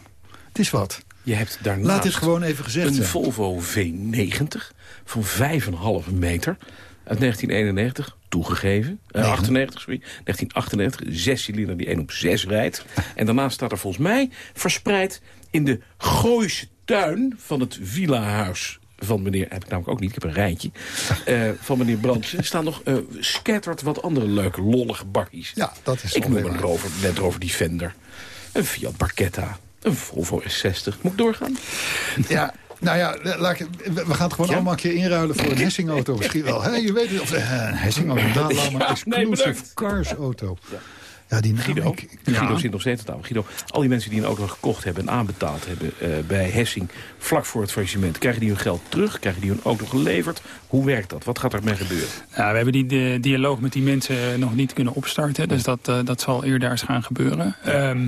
Het is wat. Je hebt daarnaast Laat dit gewoon even gezegd een zijn. Volvo V90 van 5,5 meter uit 1991, toegegeven. Eh, 98, sorry. 1998, zescilinder die 1 op 6 rijdt. En daarnaast staat er volgens mij verspreid in de Gooise tuin van het villa-huis van meneer, heb ik namelijk ook niet, ik heb een rijtje, eh, van meneer Brandsen, staan nog eh scatterd wat andere leuke, lollige bakkies. Ja, dat is Ik noem een Rover, net over Defender, een Fiat Barchetta, een Volvo S60. Moet ik doorgaan? Ja, nou ja, laat ik- we gaan het gewoon Ja? allemaal een keer inruilen voor een Hessing-auto. Misschien wel. Hè, je weet het. Of, eh, een Hessing-auto. Ja, nee, exclusive bedankt. cars-auto. Ja, die naam. Guido, ik- Guido zit nog steeds aan tafel. Guido, al die mensen die een auto gekocht hebben en aanbetaald hebben eh, bij Hessing vlak voor het faillissement, krijgen die hun geld terug? Krijgen die hun auto geleverd? Hoe werkt dat? Wat gaat er mee gebeuren? Nou, we hebben die de, dialoog met die mensen nog niet kunnen opstarten. Dus dat, eh, dat zal eerder gaan gebeuren. Ehm,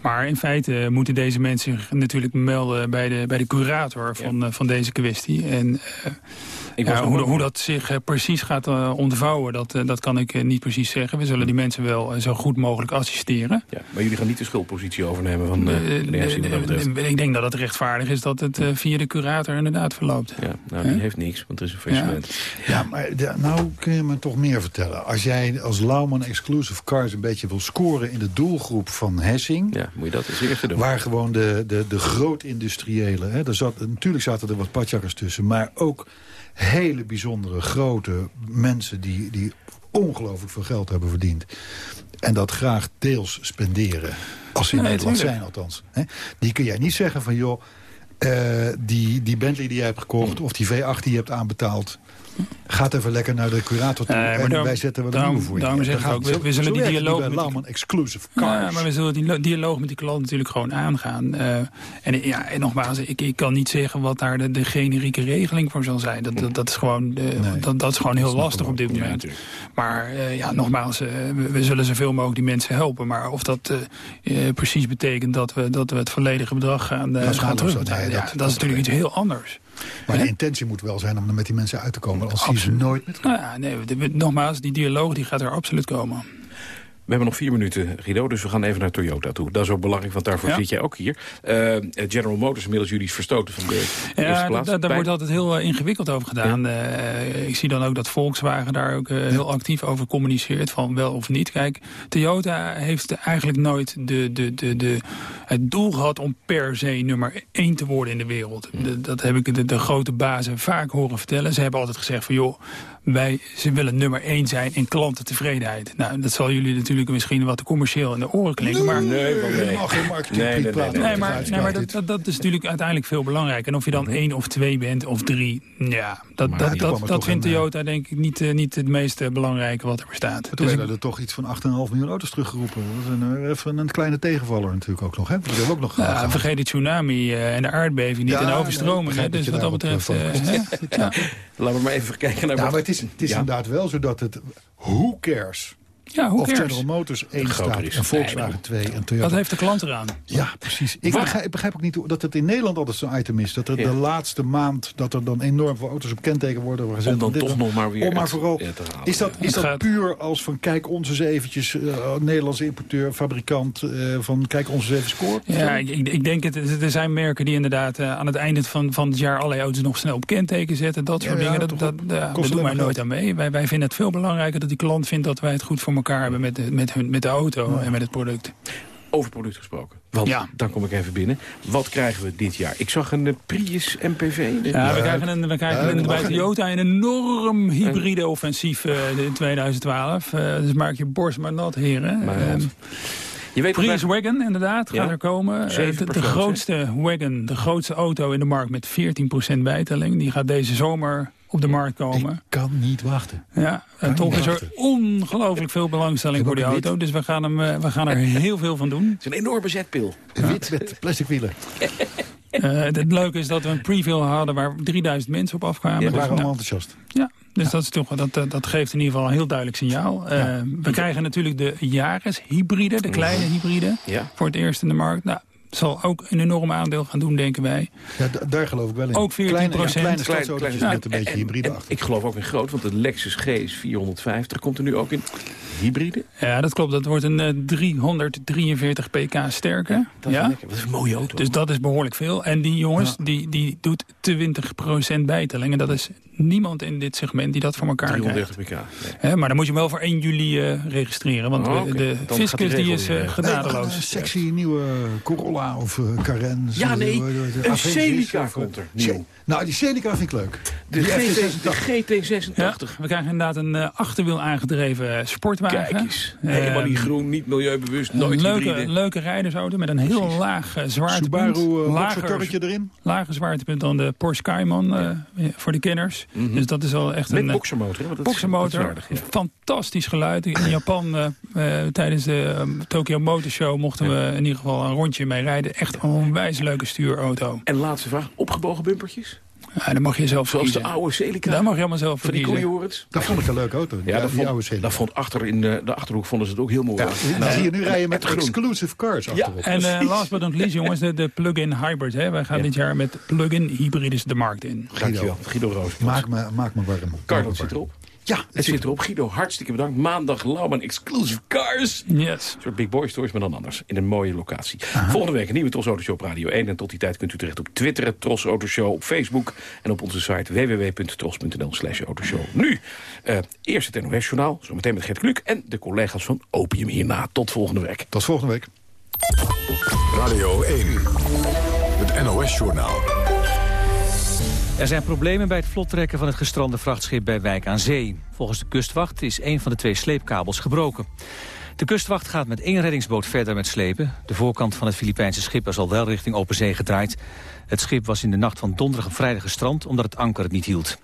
Maar in feite moeten deze mensen zich natuurlijk melden bij de, bij de curator van, van deze kwestie. En ja, hoe, hoe, dat zich precies gaat ontvouwen, dat, dat kan ik niet precies zeggen. We zullen die mensen wel zo goed mogelijk assisteren. Ja, maar jullie gaan niet de schuldpositie overnemen van uh, Ik denk dat het rechtvaardig is dat het via de curator inderdaad verloopt. Ja, nou, die heeft niks, want het is een faillissement. Ja, ja maar nou kun je me toch meer vertellen. Als jij als Lauman Exclusive Cars een beetje wil scoren in de doelgroep van Hessing... Ja, moet je dat eens eerst doen. Waar gewoon de, de, de grootindustriële... Hè, er zat, natuurlijk zaten er wat patjakkers tussen, maar ook hele bijzondere grote mensen... die, die ongelooflijk veel geld hebben verdiend. En dat graag deels spenderen. Als ze in Nederland zijn althans. Hè? Die kun jij niet zeggen van joh... Uh, die, die Bentley die je hebt gekocht of die V8 die je hebt aanbetaald... Gaat even lekker naar de curator toe en daarom, wij zetten wat daarom, voor je. Daarom zeg ik ook, we, we zullen die dialoog... Met Lauman exclusive cars. Ja, maar we zullen die dialoog met die klant natuurlijk gewoon aangaan. Uh, en, ja, en nogmaals, ik, ik kan niet zeggen wat daar de, de generieke regeling voor zal zijn. Dat, dat, dat is gewoon, nee, dat, dat is gewoon heel lastig op dit moment. Ja, maar uh, ja, nogmaals, uh, we, we, zullen zoveel mogelijk die mensen helpen. Maar of dat precies betekent dat we, dat we het volledige bedrag gaan, gaan ja, dat is natuurlijk iets heel anders. Maar de intentie moet wel zijn om er met die mensen uit te komen. Als ze nooit met... Nou ja, nee, nogmaals, die dialoog die gaat er absoluut komen. We hebben nog vier minuten, Guido, dus we gaan even naar Toyota toe. Dat is ook belangrijk, want daarvoor zit jij ook hier. Uh, General Motors inmiddels jullie verstoten van de ja, plaats. Ja, daar wordt altijd heel uh, ingewikkeld over gedaan. Uh, ik zie dan ook dat Volkswagen daar ook heel actief over communiceert, van wel of niet. Kijk, Toyota heeft eigenlijk nooit de, de, de, de, het doel gehad om per se nummer één te worden in de wereld. De, dat heb ik de, de grote bazen vaak horen vertellen. Ze hebben altijd gezegd van joh, wij, ze willen nummer één zijn in klantentevredenheid. Nou, dat zal jullie natuurlijk misschien wat te commercieel in de oren klinken. Maar, nee, maar nee. mag geen marketing nee, nee, nee, nee, maar, nee, maar dat, dat, dat, is natuurlijk uiteindelijk veel belangrijker. En of je dan mhm. één of twee bent of drie, ja, dat, dat, dat, dat vindt eh, Toyota denk ik niet, uh, niet het meest uh, belangrijke wat er bestaat. Toen dus werden er toch iets van 8,5 miljoen auto's teruggeroepen. Dat is een, even een kleine tegenvaller natuurlijk ook nog. Hè? Dat ook nog ja, vergeet de tsunami en de aardbeving niet ja, en overstromingen. dus wat dat betreft... Laten we maar even kijken naar... Ja, maar het is, het is inderdaad wel zo dat het... Who cares ja, hoe of General Motors 1 staat en Volkswagen 2 en Toyota. Wat heeft de klant eraan? Ja, precies. Ik begrijp, ik begrijp, ook niet dat het in Nederland altijd zo'n item is. Dat er de laatste maand dat er dan enorm veel auto's op kenteken worden gezet. Om dan toch nog maar weer om maar vooral, Is dat, is dat puur als van kijk ons eens eventjes, uh, Nederlandse importeur, fabrikant, uh, van kijk ons eens even scoren? Ja, ik, ik, denk het. Er zijn merken die inderdaad uh, aan het einde van, van het jaar allerlei auto's nog snel op kenteken zetten. Dat soort dingen. Dat, dat, dat doen wij nooit aan mee. Wij, wij vinden het veel belangrijker dat die klant vindt dat wij het goed voor elkaar hebben met de, met, hun, met de auto en met het product. Over product gesproken. Want ja. dan kom ik even binnen. Wat krijgen we dit jaar? Ik zag een eh, Prius MPV. Ja, we krijgen, een, we krijgen uh, bij Toyota een enorm hybride offensief uh, in 2012. Uh, dus maak je borst maar nat, heren. Maar, je weet Prius Wagon, inderdaad, gaat er komen. De, de, grootste wagon, de grootste auto in de markt met 14% bijtelling. Die gaat deze zomer op de markt komen. Ik kan niet wachten. Ja, en toch is er ongelooflijk veel belangstelling voor die auto. Dus we gaan, hem, eh, we gaan er heel veel van doen. Het is een enorme zetpil. Wit met plastic wielen. Uh, het leuke is dat we een preview hadden waar 3000 mensen op afkwamen. Ja, we waren dus, allemaal enthousiast. Ja, dus Dat, is toch, dat, eh, dat geeft in ieder geval een heel duidelijk signaal. Uh, we krijgen natuurlijk de Yaris hybride, de kleine hybride. Voor het eerst in de markt. Nou, zal ook een enorm aandeel gaan doen, denken wij. Ja, daar geloof ik wel in. Ook 14 kleine, procent. Ja, kleine kleine ja, net een beetje hybride Ik geloof ook in groot, want de Lexus GS 450 komt er nu ook in hybride. Ja, dat klopt. Dat wordt een uh, eh, 343 pk sterker. Dat, ja? dat is een mooie auto. Dus dat is behoorlijk veel. En die jongens, die, die doet 20% bijtelling. En dat is niemand in dit segment die dat voor elkaar 330 krijgt. pk. Nee. maar dan moet je wel voor 1 juli uh, registreren. Want oh, okay. de dan fiscus die is uh, genadeloos. een sexy nieuwe Corolla of uh, Carens. Ja, nee. Een Celica komt er. Nieuw. Nou, die Celica vind ik leuk. De, GT, de GT86. Ja, we krijgen inderdaad een uh, achterwiel aangedreven sportwagen. Kijk eens. Helemaal niet groen, niet milieubewust, nooit een leuke, hybride. leuke rijdersauto met een heel Precies. laag uh, zwaartepunt. Subaru uh, lager, erin. Lager zwaartepunt dan de Porsche Cayman ja. voor de kenners. Mm -hmm. Dus dat is al echt met een... Met boxermotor. Hè? Boxermotor. Aardig, ja. Fantastisch geluid. In Japan tijdens de um, Tokyo Motor Show mochten ja. we in ieder geval een rondje mee rijden. Echt een onwijs leuke stuurauto. En laatste vraag, opgebogen bumpertjes? Ja, dan mag je zelf Zoals kiezen. de oude Celica. Daar mag je allemaal zelf Van die kiezen. Koejoerits. Dat vond ik een leuke auto. Ja, dat die vond, oude Celica. dat vond achter in de, de Achterhoek vonden ze het ook heel mooi. Ja, dan zie je nu rijden met exclusive cars achterop. En eh, last but not least, jongens, de, de plug-in hybrid. Hè. Wij gaan Ja. dit jaar met plug-in hybrides de markt in. Dankjewel, Guido Roos. Maak me, maak me warm. Carlo zit erop. Ja, Het zit erop. Guido, hartstikke bedankt. Maandag Lauwman Exclusive Cars. Yes. Een soort Big Boy Stories, maar dan anders. In een mooie locatie. Volgende week een nieuwe Tros Auto Show op Radio 1. En tot die tijd kunt u terecht op Twitter, Tros Auto Show, op Facebook... en op onze site www.tros.nl slash autoshow. Nu, eh, eerst het NOS-journaal, zometeen met Gert Kluk... en de collega's van Opium hierna. Tot volgende week. Tot volgende week. Radio 1. Het NOS-journaal. Er zijn problemen bij het vlottrekken van het gestrande vrachtschip bij Wijk aan Zee. Volgens de kustwacht is een van de twee sleepkabels gebroken. De kustwacht gaat met één reddingsboot verder met slepen. De voorkant van het Filipijnse schip is al wel richting open zee gedraaid. Het schip was in de nacht van donderdag en vrijdag gestrand omdat het anker het niet hield.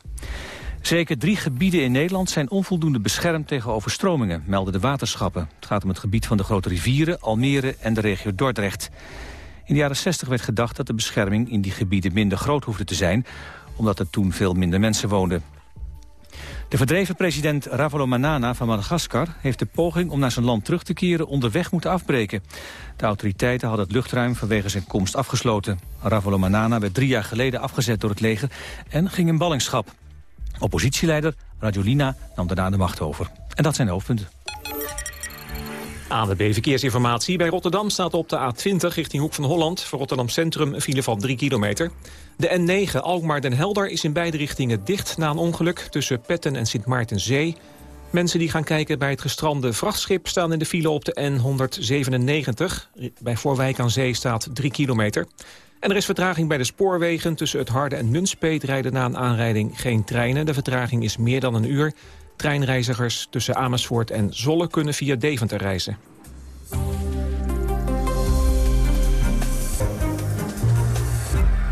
Zeker drie gebieden in Nederland zijn onvoldoende beschermd tegen overstromingen, melden de waterschappen. Het gaat om het gebied van de grote rivieren, Almere en de regio Dordrecht. In de jaren 60 werd gedacht dat de bescherming in die gebieden minder groot hoefde te zijn, omdat er toen veel minder mensen woonden. De verdreven president Ravalomanana van Madagaskar heeft de poging om naar zijn land terug te keren onderweg moeten afbreken. De autoriteiten hadden het luchtruim vanwege zijn komst afgesloten. Ravalomanana werd drie jaar geleden afgezet door het leger en ging in ballingschap. Oppositieleider Rajolina nam daarna de macht over. En dat zijn de hoofdpunten. ANWB Verkeersinformatie. Bij Rotterdam staat op de A20 richting Hoek van Holland... voor Rotterdam Centrum een file van 3 kilometer. De N9 Alkmaar-Den Helder is in beide richtingen dicht... na een ongeluk tussen Petten en Sint Maartenzee. Mensen die gaan kijken bij het gestrande vrachtschip... staan in de file op de N197. Bij Voorwijk aan Zee staat 3 kilometer. En er is vertraging bij de spoorwegen. Tussen het Harde en Nunspeet rijden na een aanrijding geen treinen. De vertraging is meer dan een uur. Treinreizigers tussen Amersfoort en Zolle kunnen via Deventer reizen.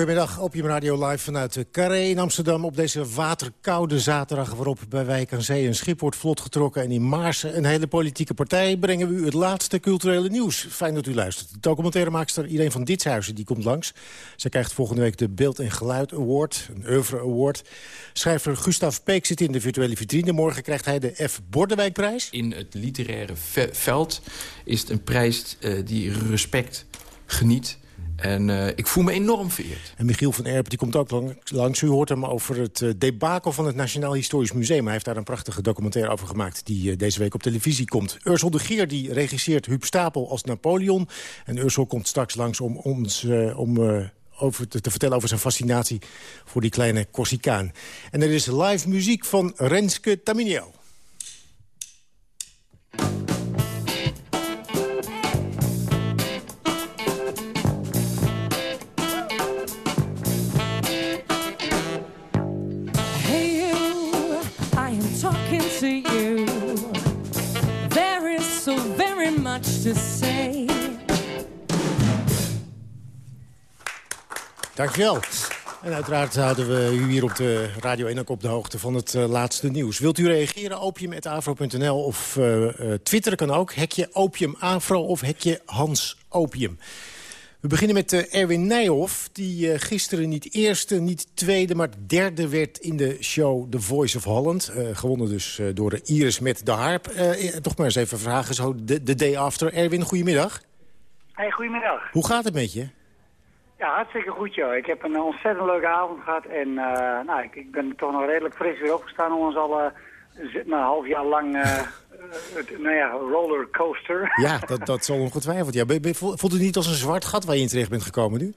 Goedemiddag, Opium Radio live vanuit Carré in Amsterdam... op deze waterkoude zaterdag waarop bij Wijk aan Zee een schip wordt vlot getrokken... en in Maarsen een hele politieke partij brengen we u het laatste culturele nieuws. Fijn dat u luistert. De documentairemaakster Irene van Ditshuizen die komt langs. Zij krijgt volgende week de Beeld en Geluid Award, een oeuvre award. Schrijver Gustav Peek zit in de virtuele vitrine. Morgen krijgt hij de F. Bordewijkprijs. In het literaire ve- veld is het een prijs eh, die respect geniet... En eh, ik voel me enorm vereerd. En Michiel van Erp die komt ook lang- langs. U hoort hem over het eh, debakel van het Nationaal Historisch Museum. Hij heeft daar een prachtige documentaire over gemaakt... die eh, deze week op televisie komt. Ursel de Geer die regisseert Huub Stapel als Napoleon. En Ursel komt straks langs om ons... om, over te, te vertellen over zijn fascinatie voor die kleine Corsicaan. En er is live muziek van Renske Taminio. To say. Dankjewel. En uiteraard houden we u hier op de Radio 1 ook op de hoogte van het eh, laatste nieuws. Wilt u reageren? Opium.afro.nl of eh eh, Twitter kan ook. Hekje Opium Afro of hekje Hans Opium. We beginnen met eh, Erwin Nijhoff, die eh, gisteren niet eerste, niet tweede... maar derde werd in de show The Voice of Holland. Eh, gewonnen dus door de Iris met de harp. Toch maar eens even vragen, zo de, de day after. Erwin, goedemiddag. Hey, goedemiddag. Hoe gaat het met je? Ja, hartstikke goed joh. Ik heb een ontzettend leuke avond gehad en nou, ik, ik ben toch nog redelijk fris weer opgestaan om ons al een half jaar lang, het, nou ja, rollercoaster. Ja, dat, dat zal ongetwijfeld. Ja, ben- ben- voelt het niet als een zwart gat waar je in terecht bent gekomen nu?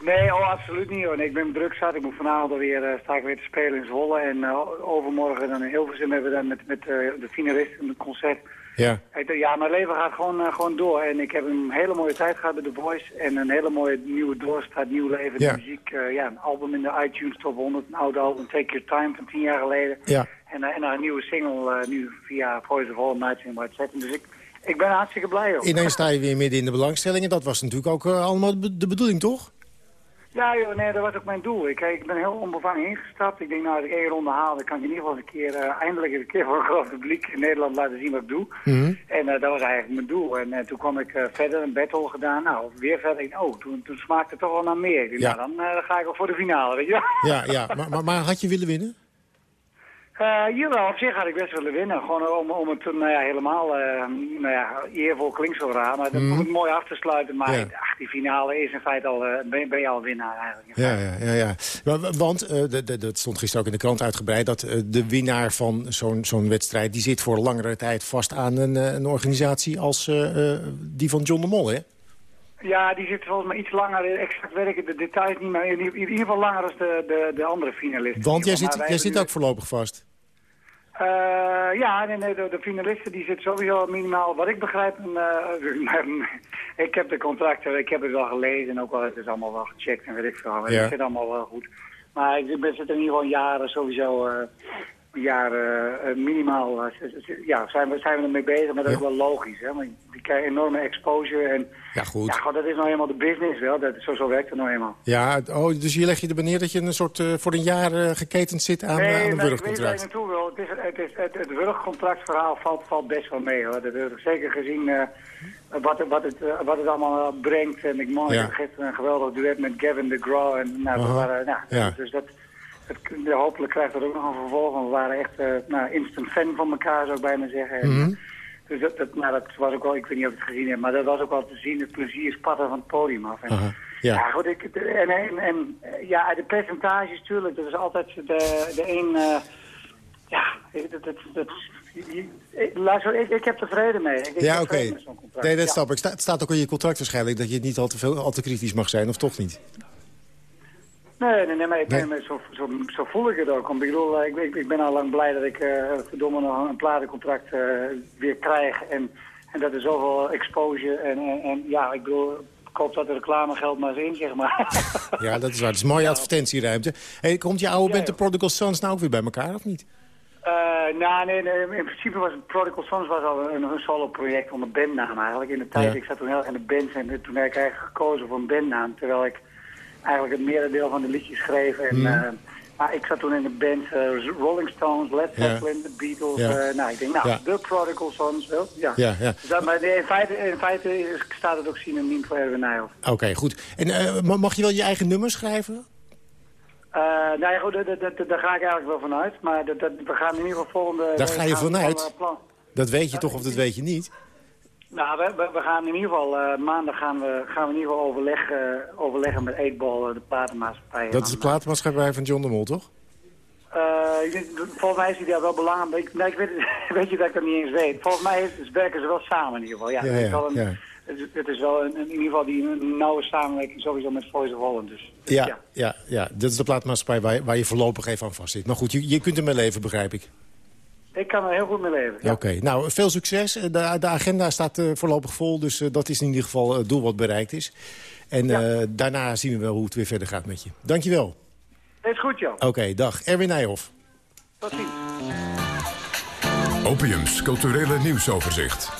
Nee, oh, absoluut niet hoor. Nee, ik ben druk zat. Ik moet vanavond alweer, eh, sta ik weer te spelen in Zwolle en overmorgen dan in Hilversum hebben we dan met, met de finalist een concert. Ja. Ja, mijn leven gaat gewoon, gewoon door. En ik heb een hele mooie tijd gehad bij The Voice. En een hele mooie nieuwe doorstart, nieuw leven. Ja. Muziek, ja, een album in de iTunes Top 100. Een oude album, Take Your Time van tien jaar geleden. Ja. En, eh, en een nieuwe single eh, nu via Voice of All Nights in White Satin. Dus ik, ik ben hartstikke blij hoor. Ineens sta je weer midden in de belangstellingen. Dat was natuurlijk ook eh, allemaal de bedoeling, toch? Ja, joh, nee, dat was ook mijn doel. Ik, ik ben heel onbevangen ingestapt. Ik denk, nou, als ik één ronde haal, dan kan ik in ieder geval een keer, eindelijk een keer voor een groot publiek in Nederland laten zien wat ik doe. En eh, dat was eigenlijk mijn doel. En toen kwam ik verder, een battle gedaan. Nou, weer verder. Ik, oh, toen, toen smaakte het toch wel naar meer. Ik dacht, Ja. Nou, dan, dan ga ik wel voor de finale, weet je. Ja, ja. Maar, maar, maar had je willen winnen? Eh jawel, op zich had ik best willen winnen. Gewoon om, om het nou ja, helemaal eh, nou ja, eervol klinkt zo raar. Maar dat om het mooi af te sluiten. Maar Ja. ach, die finale is in feite al, eh, ben, ben je al winnaar eigenlijk. Ja, ja, ja. ja. Wa- wa- Want, dat stond gisteren ook in de krant uitgebreid... dat de winnaar van zo'n zo'n wedstrijd... die zit voor langere tijd vast aan een, een organisatie als die van John de Mol, hè? Ja, die zit volgens mij iets langer. Exact het, de details niet, maar in, ieder- in ieder geval langer dan de, de, de andere finalisten. Want jij zit, jij zit ook voorlopig vast. Eh, ja, nee, nee, de, de finalisten die zitten sowieso minimaal, wat ik begrijp, een, eh, ik heb de contracten, ik heb het wel gelezen en ook wel, het is allemaal wel gecheckt en weet ik veel. Ja. Het zit allemaal wel goed. Maar ik ben zit in ieder geval jaren sowieso, eh jaren eh, minimaal, eh, z- z- ja, zijn we, zijn we ermee bezig, maar dat is Ja. wel logisch, hè. Want die krijgen enorme exposure en Ja, goed. ja, god, dat is nou eenmaal de business wel, dat, zo, zo werkt het nou eenmaal. Ja, oh, dus hier leg je er neer dat je een soort eh, voor een jaar eh, geketend zit aan, eh, aan een maar ik weet waar je wurgcontract. naartoe wil. Het, is, het, is, het, het wurgcontractverhaal valt, valt best wel mee. Hoor. Dat, dat- zeker gezien eh, wat, het- wat, het, eh, wat het allemaal eh, brengt. En ik Ja. heb gisteren een geweldig duet met Gavin DeGraw. En, nou, Aha. waren, nou, Ja. Dus dat, dat, kun- hopelijk krijgt dat ook nog een vervolg. Want we waren echt eh, nou, instant fan van elkaar, zou ik bijna zeggen. En, Mhm. Dus dat, dat, nou, dat was ook wel, ik weet niet of je het gezien hebt, maar dat was ook wel te zien. Het plezier spatten van het podium af. En, ja, ja. goed, ik, en, en, en eh, ja, de percentages, tuurlijk, dat is altijd de, de een... eh, ja, ik- dat, dat, dat, ik, luister, ik, ik heb tevreden mee. Ik, ik Ja, oké. contract. Nee, dat Ja. snap ik. Het staat ook in je contract waarschijnlijk... dat je niet al te, veel, al te kritisch mag zijn, of toch niet? Nee, nee, nee, maar ik Nee. ben, zo, zo, zo voel ik het ook. Want ik bedoel, eh, ik, ik, ik ben al lang blij dat ik eh verdomme nog een platencontract eh, weer krijg. En, en dat er zoveel exposure en, en, en ja, ik bedoel, koop dat reclamegeld maar eens in, zeg maar. Ja, dat is waar. Het is mooie advertentieruimte. Hey, komt je oude Ja, band, de. Prodigal Sons, nou ook weer bij elkaar, of niet? Nou, nee, nee, in principe was Prodigal Sons was al een, een solo-project onder bandnaam eigenlijk. In de tijd, Ja. ik zat toen heel erg in de band en toen heb ik eigenlijk gekozen voor een bandnaam. Terwijl ik eigenlijk het merendeel van de liedjes schreef. En, eh, maar ik zat toen in de band eh, Rolling Stones, Led Ja. Zeppelin, de Beatles. Ja. eh, nou, ik denk, nou, Ja. de Prodigal Sons, wel, ja. Ja, ja. Dus dat, maar in feite, in feite staat het ook synoniem voor Erwin Nijhoff. Oké, goed. En ma- mag je wel je eigen nummer schrijven? Nou ja, goed, daar ga ik eigenlijk wel vanuit. Maar dat, dat, we gaan in ieder geval volgende... Daar ga je vanuit? van, plan- Dat weet je toch of dat weet je niet? Nou, we, we, gaan in ieder geval, eh, maandag gaan we, gaan we in ieder geval overleggen, overleggen met Eetbal, eh, de platenmaatschappij. Dat is de platenmaatschappij van John de Mol, toch? Eh, volgens mij is die daar wel belangrijk. Ik, nee, ik weet, weet je dat ik dat niet eens weet. Volgens mij is, werken ze wel samen in ieder geval. Ja, Ja, het, is wel een, ja. het, is, het is wel een, in ieder geval die, een nauwe samenwerking sowieso met Voice of Holland. Dus. Ja, ja. ja, dat is de platenmaatschappij waar, waar je voorlopig even aan vast zit. Maar goed, je, je kunt ermee leven, begrijp ik. Ik kan er heel goed mee leven. Ja. Oké, nou, veel succes. De, de agenda staat eh, voorlopig vol, dus eh, dat is in ieder geval het doel wat bereikt is. En eh, daarna zien we wel hoe het weer verder gaat met je. Dankjewel. Is goed, joh. Oké, dag. Erwin Nijhoff. Tot ziens. Opiums culturele nieuwsoverzicht.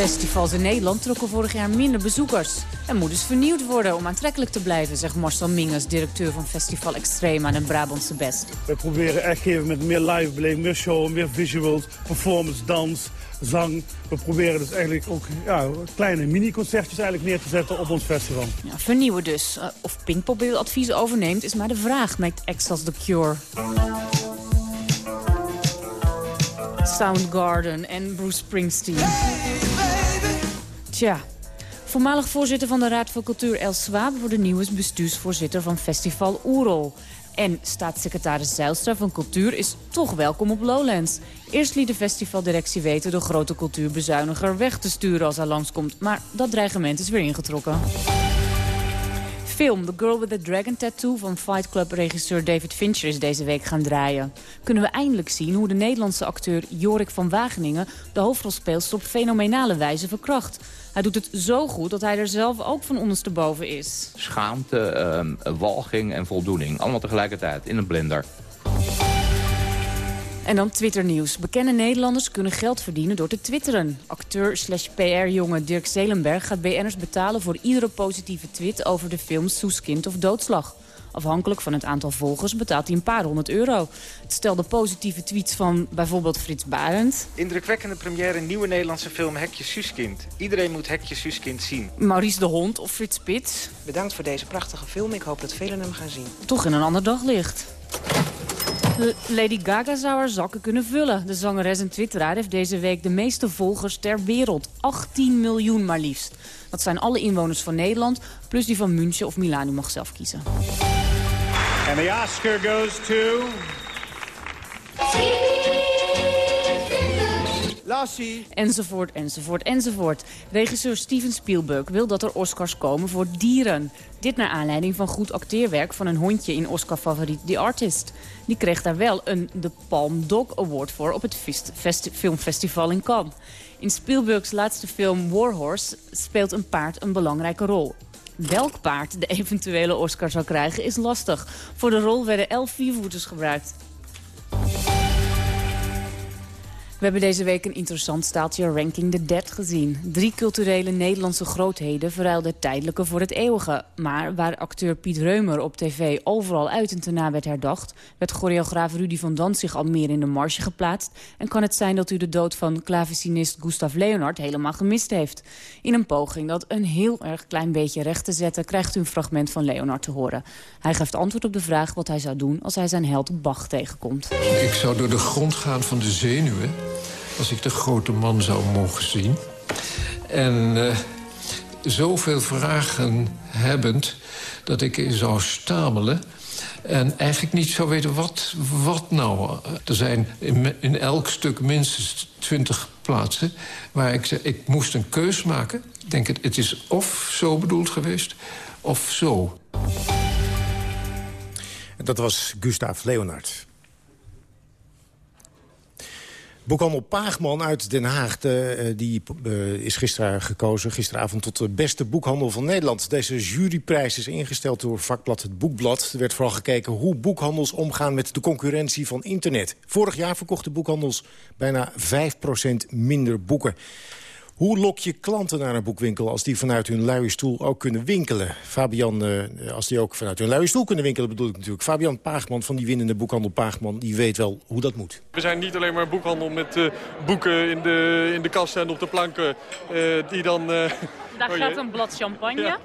Festivals in Nederland trokken vorig jaar minder bezoekers. Er moet dus vernieuwd worden om aantrekkelijk te blijven, zegt Marcel Minges, directeur van Festival Extrema en het Brabantse Best. We proberen echt geven met meer live beleving, meer show, meer visuals, performance, dans, zang. We proberen dus eigenlijk ook ja, kleine mini-concertjes eigenlijk neer te zetten op ons festival. Ja, vernieuwen dus. Uh, of Pinkpop advies overneemt is maar de vraag, merkt Exas The Cure. Soundgarden en Bruce Springsteen. Tja, voormalig voorzitter van de Raad voor Cultuur Els Swaap... wordt de nieuwe bestuursvoorzitter van Festival Oerol. En staatssecretaris Zijlstra van Cultuur is toch welkom op Lowlands. Eerst liet de festivaldirectie weten de grote cultuurbezuiniger weg te sturen als hij langskomt. Maar dat dreigement is weer ingetrokken. Film The Girl with the Dragon Tattoo van Fight Club-regisseur David Fincher is deze week gaan draaien. Kunnen we eindelijk zien hoe de Nederlandse acteur Jorik van Wageningen... de hoofdrolspeelster op fenomenale wijze verkracht. Hij doet het zo goed dat hij er zelf ook van ondersteboven is. Schaamte, ehm, walging en voldoening. Allemaal tegelijkertijd in een blender. En dan Twitternieuws. Bekende Nederlanders kunnen geld verdienen door te twitteren. Acteur slash PR-jongen Dirk Zelenberg gaat BN'ers betalen... voor iedere positieve tweet over de film Soeskind of Doodslag. Afhankelijk van het aantal volgers betaalt hij een paar honderd euro. Het stelde positieve tweets van bijvoorbeeld Frits Barend. Indrukwekkende première nieuwe Nederlandse film Hekje Suuskind. Iedereen moet Hekje Suuskind zien. Maurice de Hond of Frits Spits. Bedankt voor deze prachtige film. Ik hoop dat velen hem gaan zien. Toch in een ander daglicht. Lady Gaga zou haar zakken kunnen vullen. De zangeres en twitteraar heeft deze week de meeste volgers ter wereld. 18 miljoen maar liefst. Dat zijn alle inwoners van Nederland, plus die van München of Milaan. U mag zelf kiezen. And the Oscar goes to... Lassie. Enzovoort, enzovoort, enzovoort. Regisseur Steven Spielberg wil dat er Oscars komen voor dieren. Dit naar aanleiding van goed acteerwerk van een hondje in Oscar-favoriet The Artist. Die kreeg daar wel een The Palm Dog Award voor op het filmfestival in Cannes. In Spielbergs laatste film Warhorse speelt een paard een belangrijke rol. Welk paard de eventuele Oscar zou krijgen is lastig. Voor de rol werden elf viervoeters gebruikt. We hebben deze week een interessant staaltje Ranking the Dead gezien. Drie culturele Nederlandse grootheden verruilden tijdelijke voor het eeuwige. Maar waar acteur Piet Reumer op tv overal uit en na werd herdacht... werd choreograaf Rudy van Danzig al meer in de marge geplaatst... en kan het zijn dat u de dood van klavecinist Gustav Leonard helemaal gemist heeft. In een poging dat een heel erg klein beetje recht te zetten... krijgt u een fragment van Leonard te horen. Hij geeft antwoord op de vraag wat hij zou doen als hij zijn held Bach tegenkomt. Ik zou door de grond gaan van de zenuwen als ik de grote man zou mogen zien. En uh, zoveel vragen hebbend dat ik zou stamelen... en eigenlijk niet zou weten wat, wat nou. Er zijn in, in elk stuk minstens twintig plaatsen... waar ik ik moest een keus maken. Ik denk, het, het is of zo bedoeld geweest, of zo. Dat was Gustav Leonard. Boekhandel Paagman uit Den Haag eh, die, uh, is gisteren gekozen, gisteravond tot de beste boekhandel van Nederland. Deze juryprijs is ingesteld door vakblad Het Boekblad. Er werd vooral gekeken hoe boekhandels omgaan met de concurrentie van internet. Vorig jaar verkochten boekhandels bijna 5% minder boeken. Hoe lok je klanten naar een boekwinkel als die vanuit hun luie stoel ook kunnen winkelen? Fabian, uh, als die ook vanuit hun luie stoel kunnen winkelen bedoel ik natuurlijk. Fabian Paagman van die winnende boekhandel Paagman, die weet wel hoe dat moet. We zijn niet alleen maar een boekhandel met uh, boeken in de, in de kasten en op de planken uh, die dan... Daar oh gaat een blad champagne. Ja.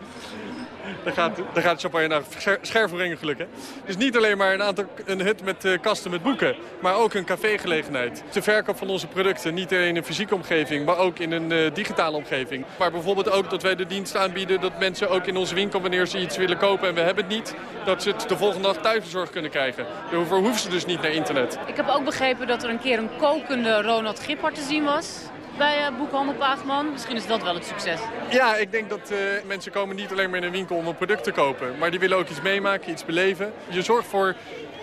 Daar gaat, daar gaat champagne naar schervenringen gelukkig. Dus niet alleen maar een, aantal, een hut met uh, kasten met boeken, maar ook een cafégelegenheid. De verkoop van onze producten, niet alleen in een fysieke omgeving, maar ook in een uh, digitale omgeving. Maar bijvoorbeeld ook dat wij de dienst aanbieden dat mensen ook in onze winkel, wanneer ze iets willen kopen en we hebben het niet, dat ze het de volgende dag thuisbezorgd kunnen krijgen. Daarvoor hoeven ze dus niet naar internet. Ik heb ook begrepen dat er een keer een kokende Ronald Gippard te zien was bij uh, Boekhandel Paagman. Misschien is dat wel het succes. Ja, ik denk dat uh, mensen komen niet alleen maar in een winkel om een product te kopen. Maar die willen ook iets meemaken, iets beleven. Je zorgt voor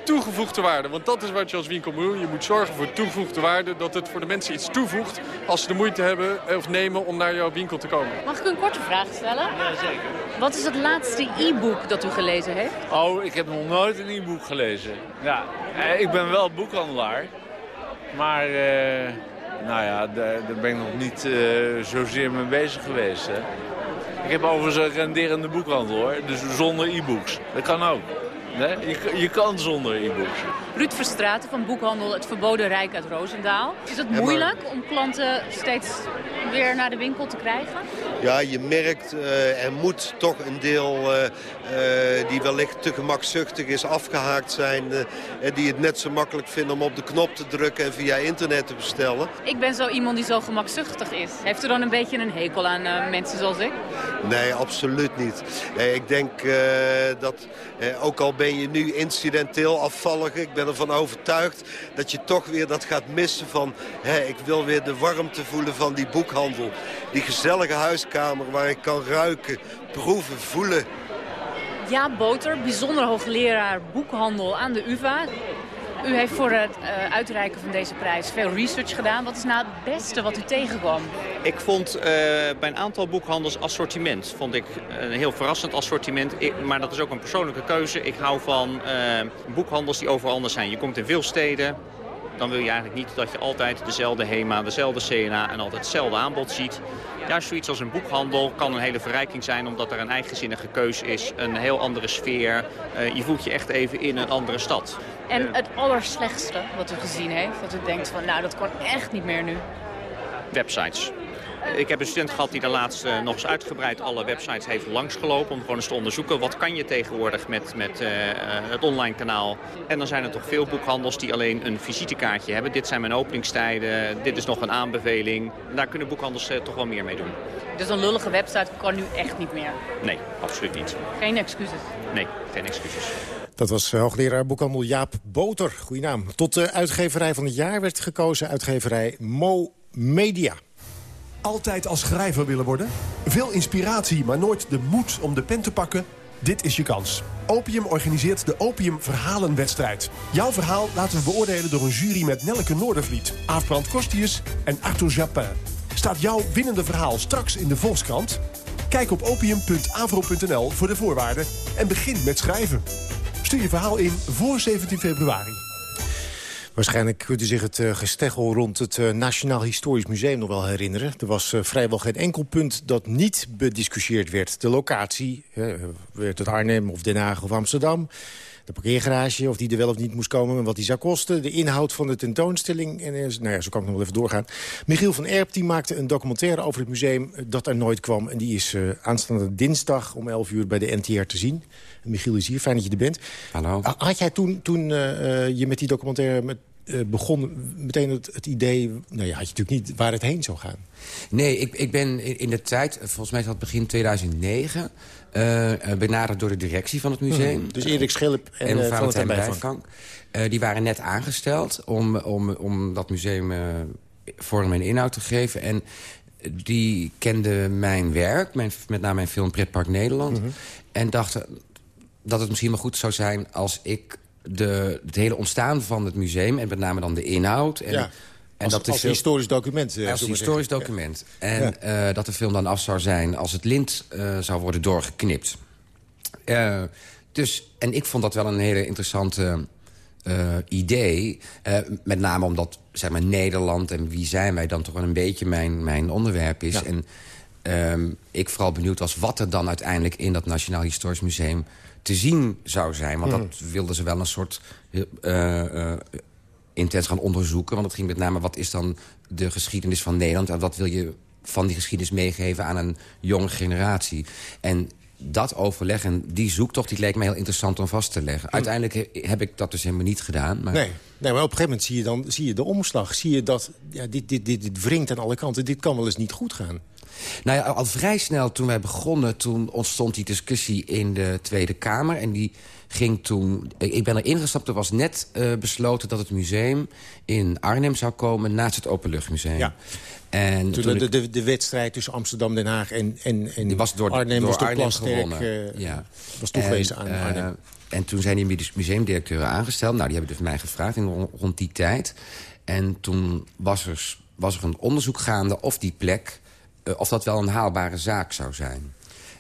toegevoegde waarde. Want dat is wat je als winkel moet doen. Je moet zorgen voor toegevoegde waarde. Dat het voor de mensen iets toevoegt als ze de moeite hebben of nemen om naar jouw winkel te komen. Mag ik een korte vraag stellen? Ja, zeker. Wat is het laatste e-book dat u gelezen heeft? Oh, ik heb nog nooit een e-book gelezen. Ja, eh, ik ben wel boekhandelaar. Maar... Uh... Nou ja, daar, daar, ben ik nog niet uh, zozeer mee bezig geweest. Hè. Ik heb overigens een renderende boekhandel hoor, dus zonder e-books. Dat kan ook. Nee? Je, je kan zonder e-books. Ruud Verstraten van boekhandel Het Verboden Rijk uit Roosendaal. Is het moeilijk om klanten steeds weer naar de winkel te krijgen? Ja, je merkt uh, er moet toch een deel uh, uh, die wellicht te gemakzuchtig is afgehaakt zijn. en die het net zo makkelijk vinden om op de knop te drukken en via internet te bestellen. Ik ben zo iemand die zo gemakzuchtig is. Heeft u dan een beetje een hekel aan mensen zoals ik? Nee, absoluut niet. ik denk dat ook al ben je nu incidenteel afvallig. Ik ben ervan overtuigd dat je toch weer dat gaat missen van... Hè, ik wil weer de warmte voelen van die boekhandel. Die gezellige huiskamer waar ik kan ruiken, proeven, voelen. Ja, Boter, bijzonder hoogleraar boekhandel aan de UvA. U heeft voor het uh, uitreiken van deze prijs veel research gedaan. Wat is nou het beste wat u tegenkwam? Ik vond uh, bij een aantal boekhandels assortiment vond ik een heel verrassend assortiment. Maar dat is ook een persoonlijke keuze. Ik hou van uh, boekhandels die overal anders zijn. Je komt in veel steden, dan wil je eigenlijk niet dat je altijd dezelfde HEMA, dezelfde CNA en altijd hetzelfde aanbod ziet. Juist zoiets als een boekhandel kan een hele verrijking zijn... omdat er een eigenzinnige keus is, een heel andere sfeer. Uh, je voelt je echt even in een andere stad. En het allerslechtste wat u gezien heeft, dat u denkt van... nou, dat kan echt niet meer nu. Websites. Ik heb een student gehad die de laatst uh, nog eens uitgebreid alle websites heeft langsgelopen... om gewoon eens te onderzoeken wat kan je tegenwoordig met, met uh, het online kanaal. En dan zijn er toch veel boekhandels die alleen een visitekaartje hebben. Dit zijn mijn openingstijden, dit is nog een aanbeveling. Daar kunnen boekhandels uh, toch wel meer mee doen. Dus een lullige website kan nu echt niet meer? Nee, absoluut niet. Geen excuses? Nee, geen excuses. Dat was hoogleraar boekhandel Jaap Boter. Goeie naam. Tot de uitgeverij van het jaar werd gekozen uitgeverij Mo Media. Altijd als schrijver willen worden? Veel inspiratie, maar nooit de moed om de pen te pakken? Dit is je kans. Opium organiseert de Opium Verhalenwedstrijd. Jouw verhaal laten we beoordelen door een jury met Nelke Noordervliet... Aafbrand Kostius en Arthur Japin. Staat jouw winnende verhaal straks in de Volkskrant? Kijk op opium.avro.nl voor de voorwaarden en begin met schrijven. Stuur je verhaal in voor 17 februari. Waarschijnlijk kunt u zich het uh, gesteggel rond het uh, Nationaal Historisch Museum nog wel herinneren. Er was uh, vrijwel geen enkel punt dat niet bediscussieerd werd. De locatie, werd het Arnhem of Den Haag of Amsterdam. De parkeergarage, of die er wel of niet moest komen en wat die zou kosten. De inhoud van de tentoonstelling. En nou ja, zo kan ik nog wel even doorgaan. Michiel van Erp die maakte een documentaire over het museum dat er nooit kwam. En die is aanstaande dinsdag om 11 uur bij de NTR te zien. Michiel is hier, fijn dat je er bent. Hallo. Had jij toen, toen uh, je met die documentaire met, uh, begon... meteen het, het, idee, nou ja, had je natuurlijk niet waar het heen zou gaan? Nee, ik, ik ben in de tijd, volgens mij is dat begin 2009... Uh, benaderd door de directie van het museum. Hmm, dus Erik Schilp en, en uh, Valentijn Bijvank. die waren net aangesteld om, om, om dat museum vorm en inhoud te geven. En die kenden mijn werk, mijn, met name mijn film Pretpark Nederland. Mhm. En dachten dat het misschien wel goed zou zijn als ik de, het hele ontstaan van het museum... en met name dan de inhoud... En, ja. En als, dat als historisch document. Uh, als historisch zeggen. document. En ja. uh, dat de film dan af zou zijn als het lint uh, zou worden doorgeknipt. dus, en ik vond dat wel een hele interessante idee. met name omdat zeg maar, Nederland en wie zijn wij dan toch wel een beetje mijn, mijn onderwerp is. Ja. En um, ik vooral benieuwd was wat er dan uiteindelijk in dat Nationaal Historisch Museum te zien zou zijn. Want dat wilden ze wel een soort uh, uh, intens gaan onderzoeken. Want het ging met name, wat is dan de geschiedenis van Nederland... en wat wil je van die geschiedenis meegeven aan een jonge generatie. En dat overleg en die zoektocht, die leek me heel interessant om vast te leggen. Uiteindelijk he- heb ik dat dus helemaal niet gedaan. Maar Nee, nee, maar op een gegeven moment zie je, dan, zie je de omslag. Zie je dat ja, dit, dit, dit, dit wringt aan alle kanten. Dit kan wel eens niet goed gaan. Nou ja, al vrij snel toen wij begonnen... toen ontstond die discussie in de Tweede Kamer. En die ging toen... Ik ben er ingestapt, er was net uh, besloten dat het museum in Arnhem zou komen... naast het Openluchtmuseum. Ja. En Toen, toen de, ik- de, de wedstrijd tussen Amsterdam, Den Haag en, en, en die was door, Arnhem door was door Arnhem gewonnen. eh, ja. was toegewezen aan eh, Arnhem. En toen zijn die muse- museumdirecteuren aangesteld. Nou, die hebben dus mij gevraagd in, ron- rond die tijd. En toen was er, was er een onderzoek gaande of die plek... eh, of dat wel een haalbare zaak zou zijn.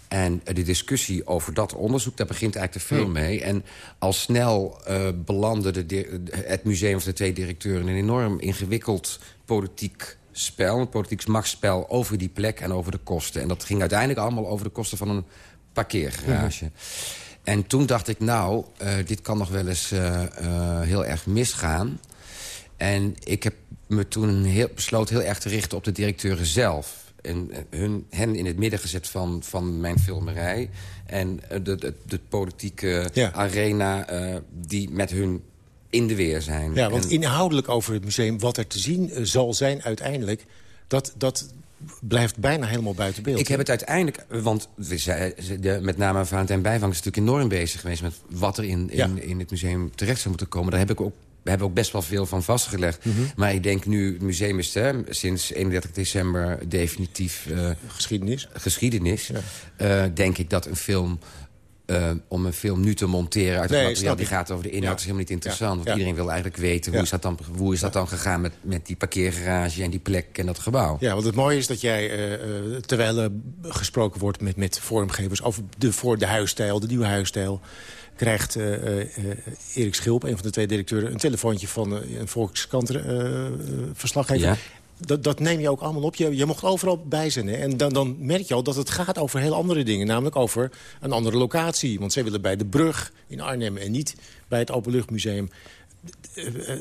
En eh, de discussie over dat onderzoek, daar begint eigenlijk te veel Hmm. mee. En al snel eh belandde de, het museum of de twee directeuren... in een enorm ingewikkeld politiek spel, een politiek machtsspel... over die plek en over de kosten. En dat ging uiteindelijk allemaal over de kosten van een parkeergarage. En toen dacht ik, nou, dit kan nog wel eens heel erg misgaan. En ik heb me toen heel, besloten heel erg te richten op de directeuren zelf. En eh, hun, hen in het midden gezet van, van mijn filmerij. En eh, de, de, de politieke arena eh, die met hun in de weer zijn. Ja, want En- inhoudelijk over het museum, wat er te zien eh, zal zijn uiteindelijk... dat, dat blijft bijna helemaal buiten beeld. Ik heb het uiteindelijk, want we de, met name Valentijn Bijvang is natuurlijk enorm bezig geweest... met wat er in, in, Ja. in het museum terecht zou moeten komen. Daar heb ik ook, we hebben ook best wel veel van vastgelegd. Mhm. Maar ik denk nu, het museum is hè, sinds 31 december definitief... eh, geschiedenis. Geschiedenis. Eh, denk ik dat een film... eh, om een film nu te monteren uit het Nee, materiaal... die gaat over de inhoud, Ja. is helemaal niet interessant. Ja. Want Ja. iedereen wil eigenlijk weten... hoe Ja. is dat dan, hoe is dat dan gegaan met, met die parkeergarage... en die plek en dat gebouw. Ja, want het mooie is dat jij, terwijl er gesproken wordt met, met vormgevers... over de, voor de huisstijl, de nieuwe huisstijl... krijgt eh, eh, eh, Erik Schilp, een van de twee directeuren... een telefoontje van een Volkskrant-verslaggever. Ja. Dat, dat neem je ook allemaal op. Je, je mocht overal bij zijn. Hè? En dan, dan merk je al dat het gaat over heel andere dingen. Namelijk over een andere locatie. Want zij willen bij de brug in Arnhem en niet bij het Openluchtmuseum.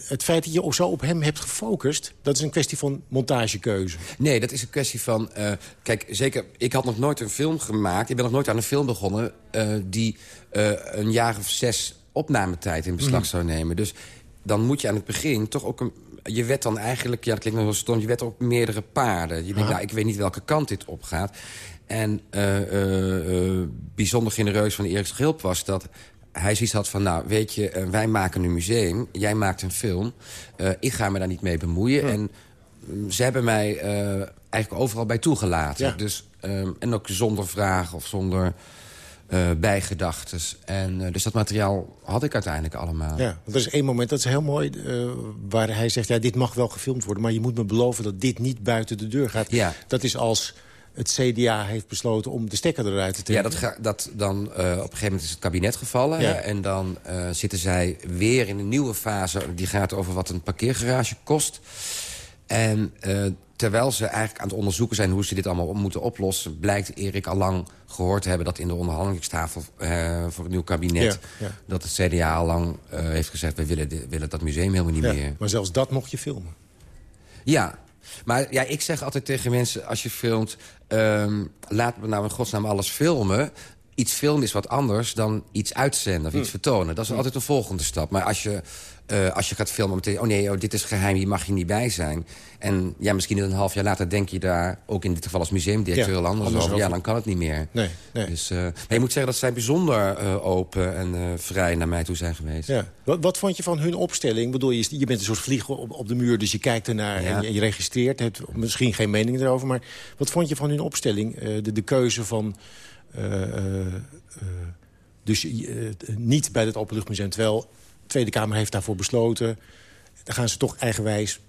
Het feit dat je zo op hem hebt gefocust... dat is een kwestie van montagekeuze. Nee, dat is een kwestie van... eh, kijk, zeker, ik had nog nooit een film gemaakt. Ik ben nog nooit aan een film begonnen... eh, die eh, een jaar of zes opnametijd in beslag Mhm. zou nemen. Dus dan moet je aan het begin toch ook een... Je werd dan eigenlijk, ja, dat klinkt nog wel stom... je werd op meerdere paarden. Je denkt, Aha. nou, ik weet niet welke kant dit opgaat. En eh, eh, eh, bijzonder genereus van Erik Schilp was dat... Hij zoiets had van, nou, weet je, eh, wij maken een museum. Jij maakt een film. Eh, ik ga me daar niet mee bemoeien. En mm, ze hebben mij eh, eigenlijk overal bij toegelaten. Ja. Dus, ehm, en ook zonder vragen of zonder eh bijgedachtes. En, dus dat materiaal had ik uiteindelijk allemaal. Ja, want er is één moment, dat is heel mooi... waar hij zegt, ja, dit mag wel gefilmd worden... maar je moet me beloven dat dit niet buiten de deur gaat. Ja. Dat is als het CDA heeft besloten om de stekker eruit te Ja, trekken. dat, ga, dat dan eh, op een gegeven moment is het kabinet gevallen. Ja. hè, en dan eh, zitten zij weer in een nieuwe fase. Die gaat over wat een parkeergarage kost. En eh, terwijl ze eigenlijk aan het onderzoeken zijn hoe ze dit allemaal moeten oplossen... blijkt Erik allang gehoord te hebben dat in de onderhandelingstafel voor het nieuw kabinet... Ja, ja. dat het CDA allang eh, heeft gezegd... we willen, willen dat museum helemaal niet Ja, meer. Maar zelfs dat mocht je filmen. Ja, maar ja, ik zeg altijd tegen mensen als je filmt... ehm laat me nou in godsnaam alles filmen. Iets filmen is wat anders dan iets uitzenden of iets Hm. vertonen. Dat is altijd de volgende stap. Maar als je, eh, als je gaat filmen meteen... oh nee, oh, dit is geheim, hier mag je niet bij zijn. En ja, misschien een half jaar later denk je daar... ook in dit geval als museumdirecteur Ja, heel anders, over. Ja, dan kan het niet meer. Nee, nee. Dus, eh, maar je moet zeggen dat zij bijzonder eh, open en vrij naar mij toe zijn geweest. Ja. Wat, wat vond je van hun opstelling? Ik bedoel, je, je bent een soort vlieg op, op de muur, dus je kijkt ernaar Ja. en, je, je registreert. hebt misschien geen mening erover, maar wat vond je van hun opstelling? De, de keuze van... eh, eh, eh, dus niet bij het Openluchtmuseum, terwijl de Tweede Kamer heeft daarvoor besloten. Dan gaan ze toch eigenwijs,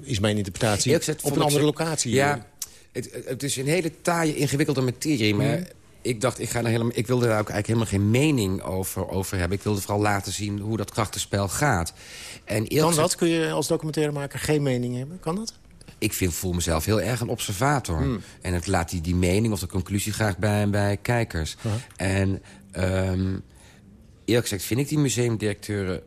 is mijn interpretatie, gezegd op een andere ze- locatie. Ja, het, het is een hele taaie, ingewikkelde materie. Maar Mhm. ik dacht, ik, ga helemaal, ik wilde daar ook eigenlijk helemaal geen mening over, over hebben. Ik wilde vooral laten zien hoe dat krachtenspel gaat. En Kan gezegd, dat? Kun je als documentairemaker geen mening hebben? Kan dat? Ik vind, voel mezelf heel erg een observator. Hmm. En het laat die, die mening of de conclusie graag bij, bij kijkers. En ehm, eerlijk gezegd vind ik die museumdirecteuren...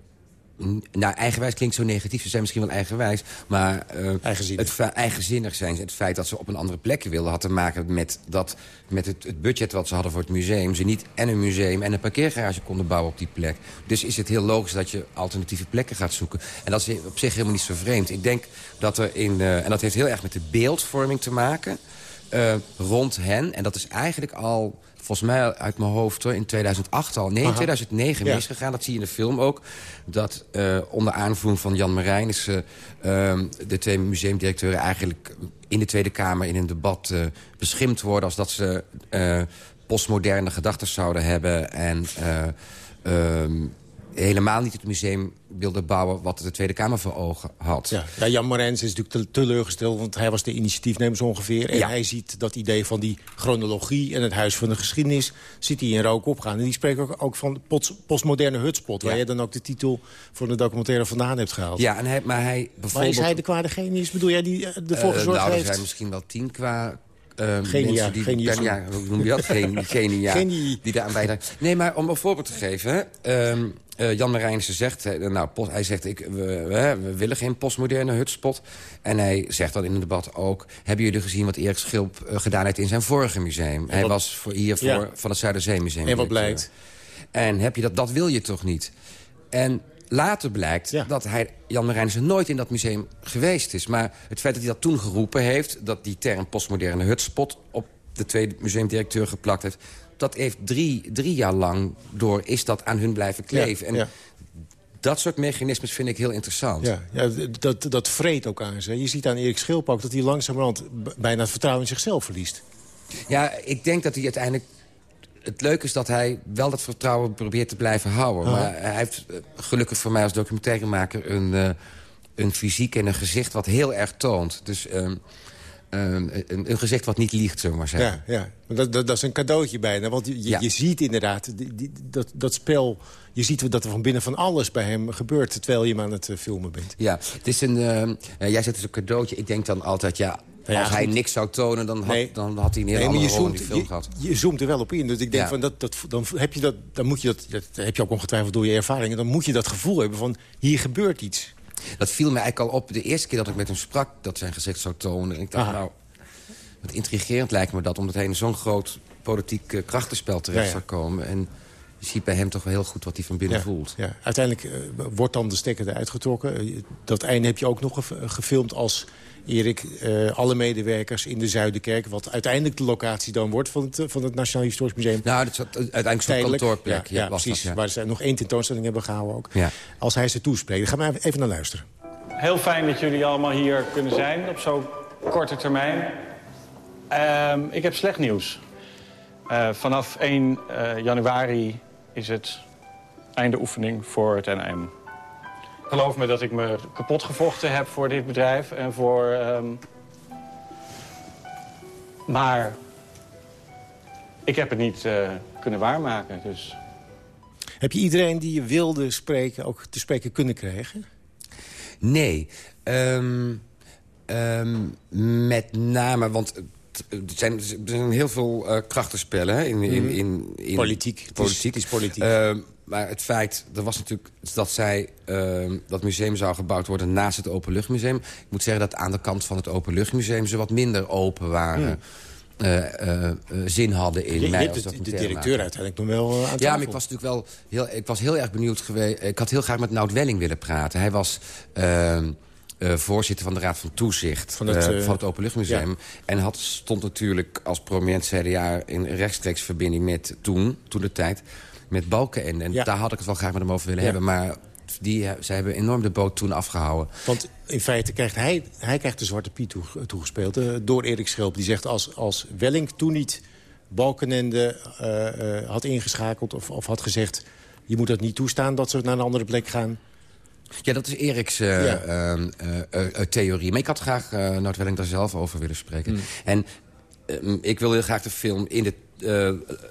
Nou, eigenwijs klinkt zo negatief. Ze zijn misschien wel eigenwijs. Maar eh, Eigenzinnig. Het eigenzinnig zijn. Het feit dat ze op een andere plek wilden... had te maken met, dat, met het, het budget wat ze hadden voor het museum. Ze niet en een museum en een parkeergarage konden bouwen op die plek. Dus is het heel logisch dat je alternatieve plekken gaat zoeken. En dat is op zich helemaal niet zo vreemd. Ik denk dat er in... eh, en dat heeft heel erg met de beeldvorming te maken... eh, rond hen. En dat is eigenlijk al, volgens mij uit mijn hoofd... Hoor, in 2008 al, nee, in Aha. 2009 Ja. misgegaan. Dat zie je in de film ook. Dat eh, onder aanvoering van Jan Marijnissen... ehm, de twee museumdirecteuren eigenlijk in de Tweede Kamer... in een debat eh, beschimpt worden... als dat ze eh, postmoderne gedachten zouden hebben... en eh, ehm, helemaal niet het museum wilden bouwen... wat de Tweede Kamer voor ogen had. Ja, ja Jan Marijns is natuurlijk te- teleurgesteld, want hij was de initiatiefnemer ongeveer. En Ja. hij ziet dat idee van die chronologie en het huis van de geschiedenis... ziet hij in rook opgaan. En die spreekt ook, ook van postmoderne hutspot... waar je dan ook de titel voor de documentaire vandaan hebt gehaald. Ja, en hij, maar hij bijvoorbeeld... Maar is hij de kwade genius? Bedoel jij die eh, ervoor Eh, gezorgd nou, er heeft? zijn misschien wel tien qua... eh, Genia, die, ja, hoe noem je dat? Gen, genia, Genie. die daaraan bijdragen. Nee, maar om een voorbeeld te geven... ehm, eh, Jan Marijnissen zegt, eh, nou, post- hij zegt, ik, we, we, we willen geen postmoderne hutspot. En hij zegt dan in het debat ook... hebben jullie gezien wat Erik Schilp eh, gedaan heeft in zijn vorige museum? hij was voor, hier voor, Ja. van het Zuiderzeemuseum. En wat blijkt? En heb je dat, dat wil je toch niet? En later blijkt dat hij, Jan Marijnissen nooit in dat museum geweest is. Maar het feit dat hij dat toen geroepen heeft... dat die term postmoderne hutspot op de tweede museumdirecteur geplakt heeft... dat heeft drie, drie jaar lang door is dat aan hun blijven kleven. Ja, en ja. dat soort mechanismes vind ik heel interessant. Ja, ja dat, dat vreet ook aan ze. Je ziet aan Erik Schilp ook dat hij langzamerhand bijna het vertrouwen in zichzelf verliest. Ja, ik denk dat hij uiteindelijk... Het leuke is dat hij wel dat vertrouwen probeert te blijven houden. Maar hij heeft eh, gelukkig voor mij als documentairemaker... een, eh, een fysiek en een gezicht wat heel erg toont. Dus ehm, een, een gezicht wat niet liegt, zullen maar zeggen. Ja, ja. Dat, dat, dat is een cadeautje bijna. Want je, je, je ziet inderdaad die, die, dat, dat spel... Je ziet dat er van binnen van alles bij hem gebeurt... terwijl je hem aan het eh, filmen bent. Ja, het is een... eh, jij zegt het is een cadeautje. Ik denk dan altijd, ja... ja, als hij goed. niks zou tonen, dan had, Nee. dan had hij een hele Nee, maar andere rol in zoomt, die film je, gehad. je zoomt er wel op in. Dus ik denk Ja. van dat, dat, dan heb je dat, dan moet je dat, dat heb je ook ongetwijfeld door je ervaringen. Dan moet je dat gevoel hebben van hier gebeurt iets. Dat viel me eigenlijk al op de eerste keer dat ik met hem sprak... dat zijn gezicht zou tonen. En ik dacht, Aha. nou, wat intrigerend lijkt me dat... omdat hij in zo'n groot politiek eh, krachtenspel terecht Ja, ja. zou komen. En ziet bij hem toch wel heel goed wat hij van binnen Ja, voelt. Ja. Uiteindelijk eh, wordt dan de stekker eruit getrokken. Eh, Dat einde heb je ook nog ge- gefilmd als Erik, eh, alle medewerkers in de Zuiderkerk... wat uiteindelijk de locatie dan wordt van het, eh, van het Nationaal Historisch Museum. Nou, dat is uiteindelijk zo'n kantoorplek. Ja, precies. Dat, ja. Waar ze nog één tentoonstelling hebben gehouden ook. Ja. Als hij ze toespreekt. Daar gaan we even naar luisteren. Heel fijn dat jullie allemaal hier kunnen zijn op zo'n korte termijn. Ehm, ik heb slecht nieuws. Eh, vanaf 1 eh, januari is het einde oefening voor het NM. Geloof me dat ik me kapot gevochten heb voor dit bedrijf en voor... ehm, Maar ik heb het niet eh, kunnen waarmaken, dus... Heb je iedereen die je wilde spreken ook te spreken kunnen krijgen? Nee. Ehm, ehm, met name, want er zijn, er zijn heel veel eh, krachtenspellen hè, in, in, Mhm. in, in Politiek. Het is- politiek. het is politiek. Ehm, maar het feit, er was natuurlijk dat zij ehm, dat museum zou gebouwd worden naast het Openluchtmuseum. Ik moet zeggen dat aan de kant van het Openluchtmuseum ze wat minder open waren. eh, eh, eh, zin hadden in Je, je mij hebt als het- de documentaire directeur uiteindelijk nog wel eh, aan Ja, maar ik was natuurlijk wel heel, ik was heel erg benieuwd geweest. Ik had heel graag met Nout Welling willen praten. Hij was eh, voorzitter van de Raad van Toezicht Van het, van het Openluchtmuseum. En had, stond natuurlijk als prominent CDA in rechtstreeks verbinding met toen, toen de tijd, met Balkenende. En daar had ik het wel graag met hem over willen Ja. hebben. Maar die, zij hebben enorm de boot toen afgehouden. Want in feite krijgt hij, hij krijgt de Zwarte Piet toe- toegespeeld door Erik Schelp. Die zegt als, als Welling toen niet Balkenende had ingeschakeld of, of had gezegd... je moet dat niet toestaan dat ze naar een andere plek gaan... Ja, dat is Eriks eh, Ja. ehm, eh, eh, theorie. Maar ik had graag uh, Welling daar zelf over willen spreken. Hmm. En ehm, ik wil heel graag de film in de...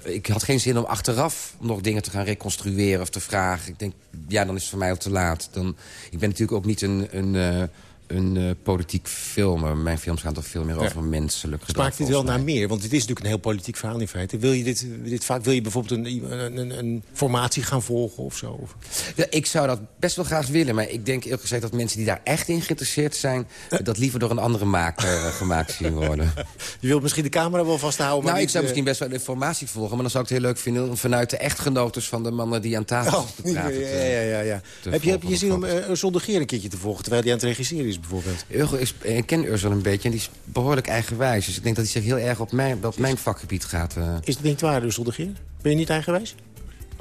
ik had geen zin om achteraf nog dingen te gaan reconstrueren of te vragen. Ik denk, ja, dan is het voor mij al te laat. Dan, ik ben natuurlijk ook niet een, een, een eh, politiek filmer. Mijn films gaan toch veel meer Ja. over menselijk gedrag. Smaakt dit wel naar meer? Want dit is natuurlijk een heel politiek verhaal in feite. Wil je dit, dit vaak wil je bijvoorbeeld een, een, een, een formatie gaan volgen of zo? Ja, ik zou dat best wel graag willen. Maar ik denk eerlijk gezegd dat mensen die daar echt in geïnteresseerd zijn... dat liever door een andere maker eh, gemaakt zien worden. Je wilt misschien de camera wel vasthouden, maar nou, ik zou misschien best wel de informatie volgen... maar dan zou ik het heel leuk vinden om vanuit de echtgenotes van de mannen die aan tafel Oh, zitten te praten. ja, ja, ja, ja. Heb je, heb je zin om uh, Ursel Geer een keertje te volgen... terwijl hij aan het regisseren is bijvoorbeeld? Urgel is, ik ken Ursel een beetje en die is behoorlijk eigenwijs. Dus ik denk dat hij zich heel erg op mijn, op mijn vakgebied gaat... eh. Is het niet waar, Ursel de Geer? Ben je niet eigenwijs?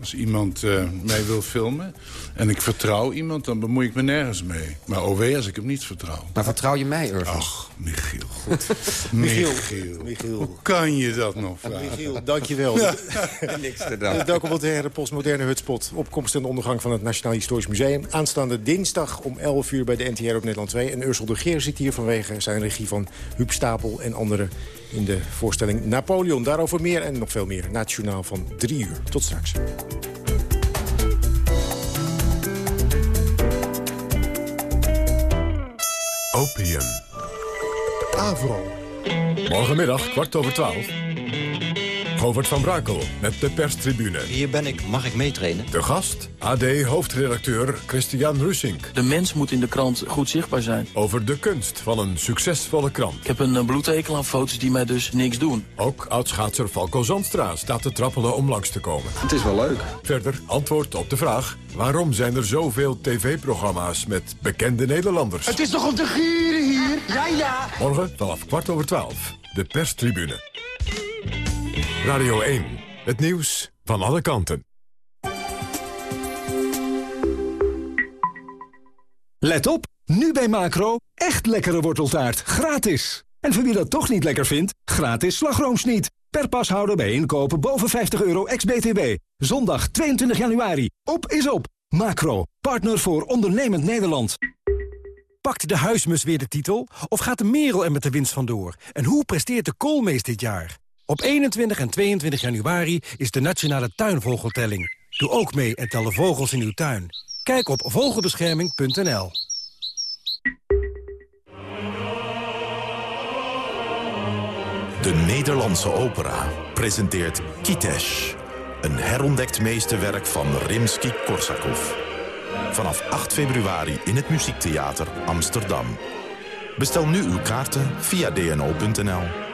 Als iemand eh, mij wil filmen en ik vertrouw iemand, dan bemoei ik me nergens mee. Maar OW als ik hem niet vertrouw. Maar vertrouw je mij, Ursel? Ach, Michiel, goed. Michiel. Michiel. Michiel. Hoe kan je dat nog vragen? Michiel, dankjewel. Ja. Niks te De danken. documentaire postmoderne hutspot. Opkomst en ondergang van het Nationaal Historisch Museum. Aanstaande dinsdag om 11 uur bij de NTR op Nederland 2. En Ursel de Geer zit hier vanwege zijn regie van Huub Stapel en anderen... in de voorstelling Napoleon. Daarover meer en nog veel meer. Na het journaal van 3 uur. Tot straks. Opium. Avro. Morgenmiddag, kwart over twaalf. Govert van Brakel met de perstribune. Hier ben ik. Mag ik meetrainen? De gast, AD-hoofdredacteur Christian Russink. De mens moet in de krant goed zichtbaar zijn. Over de kunst van een succesvolle krant. Ik heb een eh, bloedhekel aan foto's die mij dus niks doen. Ook oudschaatser Falco Zandstra staat te trappelen om langs te komen. Het is wel leuk. Verder antwoord op de vraag... waarom zijn er zoveel tv-programma's met bekende Nederlanders? Het is toch om te gieren hier? Ja, ja. Morgen vanaf kwart over twaalf. De perstribune. Radio 1. Het nieuws van alle kanten. Let op, nu bij Macro, echt lekkere worteltaart, gratis. En voor wie dat toch niet lekker vindt, gratis slagroomsniet. Per pashouder bij inkopen boven 50 euro ex-BTW. Zondag 22 januari. Op is op. Macro, partner voor ondernemend Nederland. Pakt de huismus weer de titel? Of gaat de merel er met de winst vandoor? En hoe presteert de koolmees dit jaar? Op 21 en 22 januari is de Nationale Tuinvogeltelling. Doe ook mee en tel de vogels in uw tuin. Kijk op vogelbescherming.nl. De Nederlandse opera presenteert Kitesh. Een herontdekt meesterwerk van Rimsky-Korsakov. Vanaf 8 februari in het Muziektheater Amsterdam. Bestel nu uw kaarten via dno.nl.